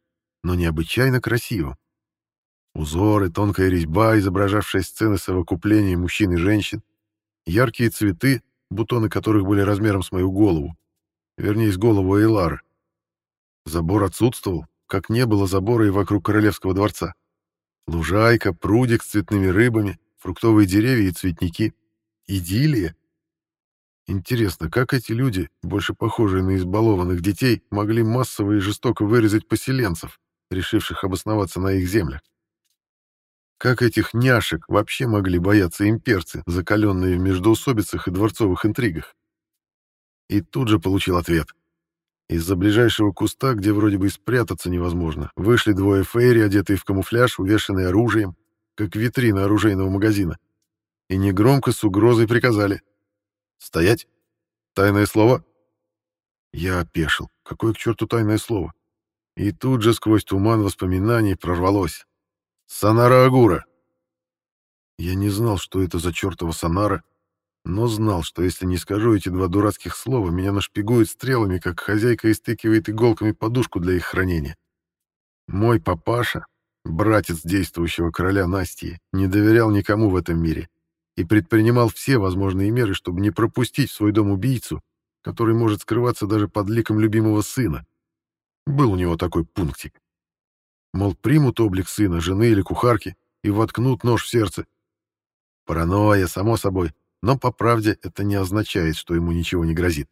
но необычайно красивым. Узоры, тонкая резьба, изображавшая сцены совокупления мужчин и женщин, яркие цветы, бутоны которых были размером с мою голову, вернее, с голову Эйлара. Забор отсутствовал, как не было забора и вокруг королевского дворца. Лужайка, прудик с цветными рыбами, фруктовые деревья и цветники. Идиллия. Интересно, как эти люди, больше похожие на избалованных детей, могли массово и жестоко вырезать поселенцев, решивших обосноваться на их землях? Как этих няшек вообще могли бояться имперцы, закаленные в междоусобицах и дворцовых интригах? И тут же получил ответ. Из-за ближайшего куста, где вроде бы и спрятаться невозможно, вышли двое фейри, одетые в камуфляж, увешанные оружием, как витрина оружейного магазина, и негромко с угрозой приказали. «Стоять! Тайное слово!» Я опешил. Какое к черту тайное слово? И тут же сквозь туман воспоминаний прорвалось. Санара Агура. Я не знал, что это за чертова Санара, но знал, что если не скажу эти два дурацких слова, меня нашпигуют стрелами, как хозяйка истыкивает иголками подушку для их хранения. Мой папаша, братец действующего короля Настии, не доверял никому в этом мире и предпринимал все возможные меры, чтобы не пропустить в свой дом убийцу, который может скрываться даже под ликом любимого сына. Был у него такой пунктик. Мол, примут облик сына, жены или кухарки и воткнут нож в сердце. Паранойя, само собой, но по правде это не означает, что ему ничего не грозит.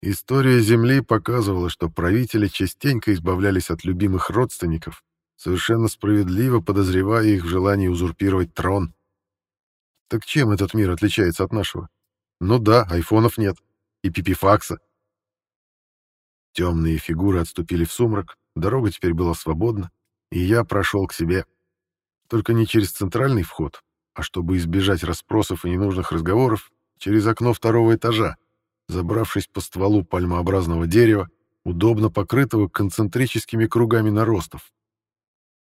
История Земли показывала, что правители частенько избавлялись от любимых родственников, совершенно справедливо подозревая их в желании узурпировать трон. Так чем этот мир отличается от нашего? Ну да, айфонов нет. И пипифакса. Темные фигуры отступили в сумрак, Дорога теперь была свободна, и я прошел к себе. Только не через центральный вход, а чтобы избежать расспросов и ненужных разговоров, через окно второго этажа, забравшись по стволу пальмообразного дерева, удобно покрытого концентрическими кругами наростов.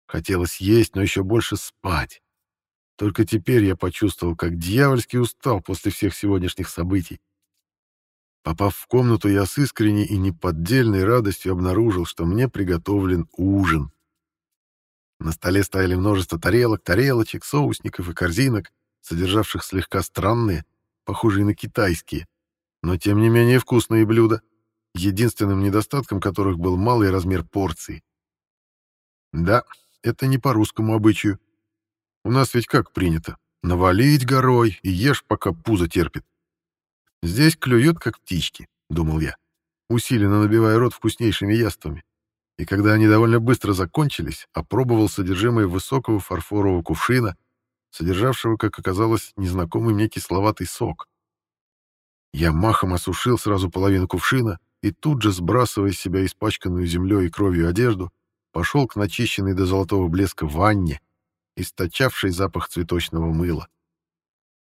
Хотелось есть, но еще больше спать. Только теперь я почувствовал, как дьявольски устал после всех сегодняшних событий. Попав в комнату, я с искренней и неподдельной радостью обнаружил, что мне приготовлен ужин. На столе стояли множество тарелок, тарелочек, соусников и корзинок, содержавших слегка странные, похожие на китайские, но тем не менее вкусные блюда, единственным недостатком которых был малый размер порции. Да, это не по русскому обычаю. У нас ведь как принято? Навалить горой и ешь, пока пузо терпит. Здесь клюют, как птички, думал я, усиленно набивая рот вкуснейшими яствами. И когда они довольно быстро закончились, опробовал содержимое высокого фарфорового кувшина, содержавшего, как оказалось, незнакомый мне кисловатый сок. Я махом осушил сразу половину кувшина и тут же, сбрасывая с себя испачканную землей и кровью одежду, пошел к начищенной до золотого блеска ванне, источавшей запах цветочного мыла.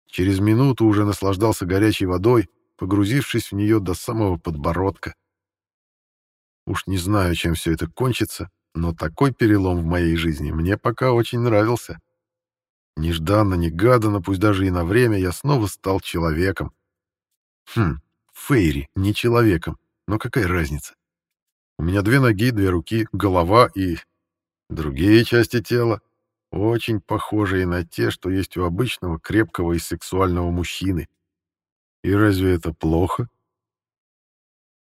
Через минуту уже наслаждался горячей водой, погрузившись в нее до самого подбородка. Уж не знаю, чем все это кончится, но такой перелом в моей жизни мне пока очень нравился. Нежданно, негаданно, пусть даже и на время, я снова стал человеком. Хм, Фейри, не человеком, но какая разница? У меня две ноги, две руки, голова и другие части тела очень похожие на те, что есть у обычного крепкого и сексуального мужчины. И разве это плохо?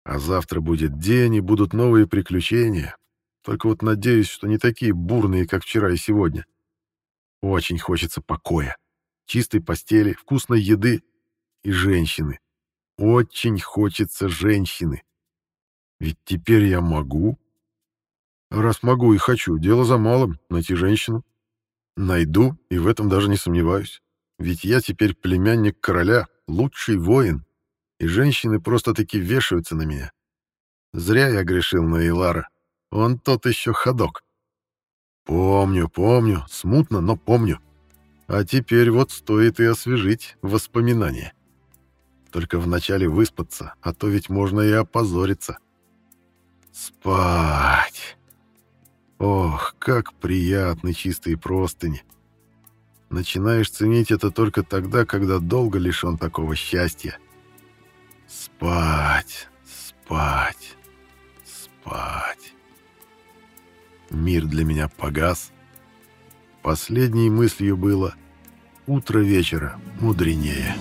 А завтра будет день, и будут новые приключения. Только вот надеюсь, что не такие бурные, как вчера и сегодня. Очень хочется покоя, чистой постели, вкусной еды и женщины. Очень хочется женщины. Ведь теперь я могу. Раз могу и хочу, дело за малым — найти женщину. Найду, и в этом даже не сомневаюсь. Ведь я теперь племянник короля, лучший воин, и женщины просто-таки вешаются на меня. Зря я грешил на Илара. Он тот еще ходок. Помню, помню, смутно, но помню. А теперь вот стоит и освежить воспоминания. Только вначале выспаться, а то ведь можно и опозориться. Спать. Ох, как приятны чистые простыни. Начинаешь ценить это только тогда, когда долго лишен такого счастья. Спать, спать, спать. Мир для меня погас. Последней мыслью было «Утро вечера мудренее».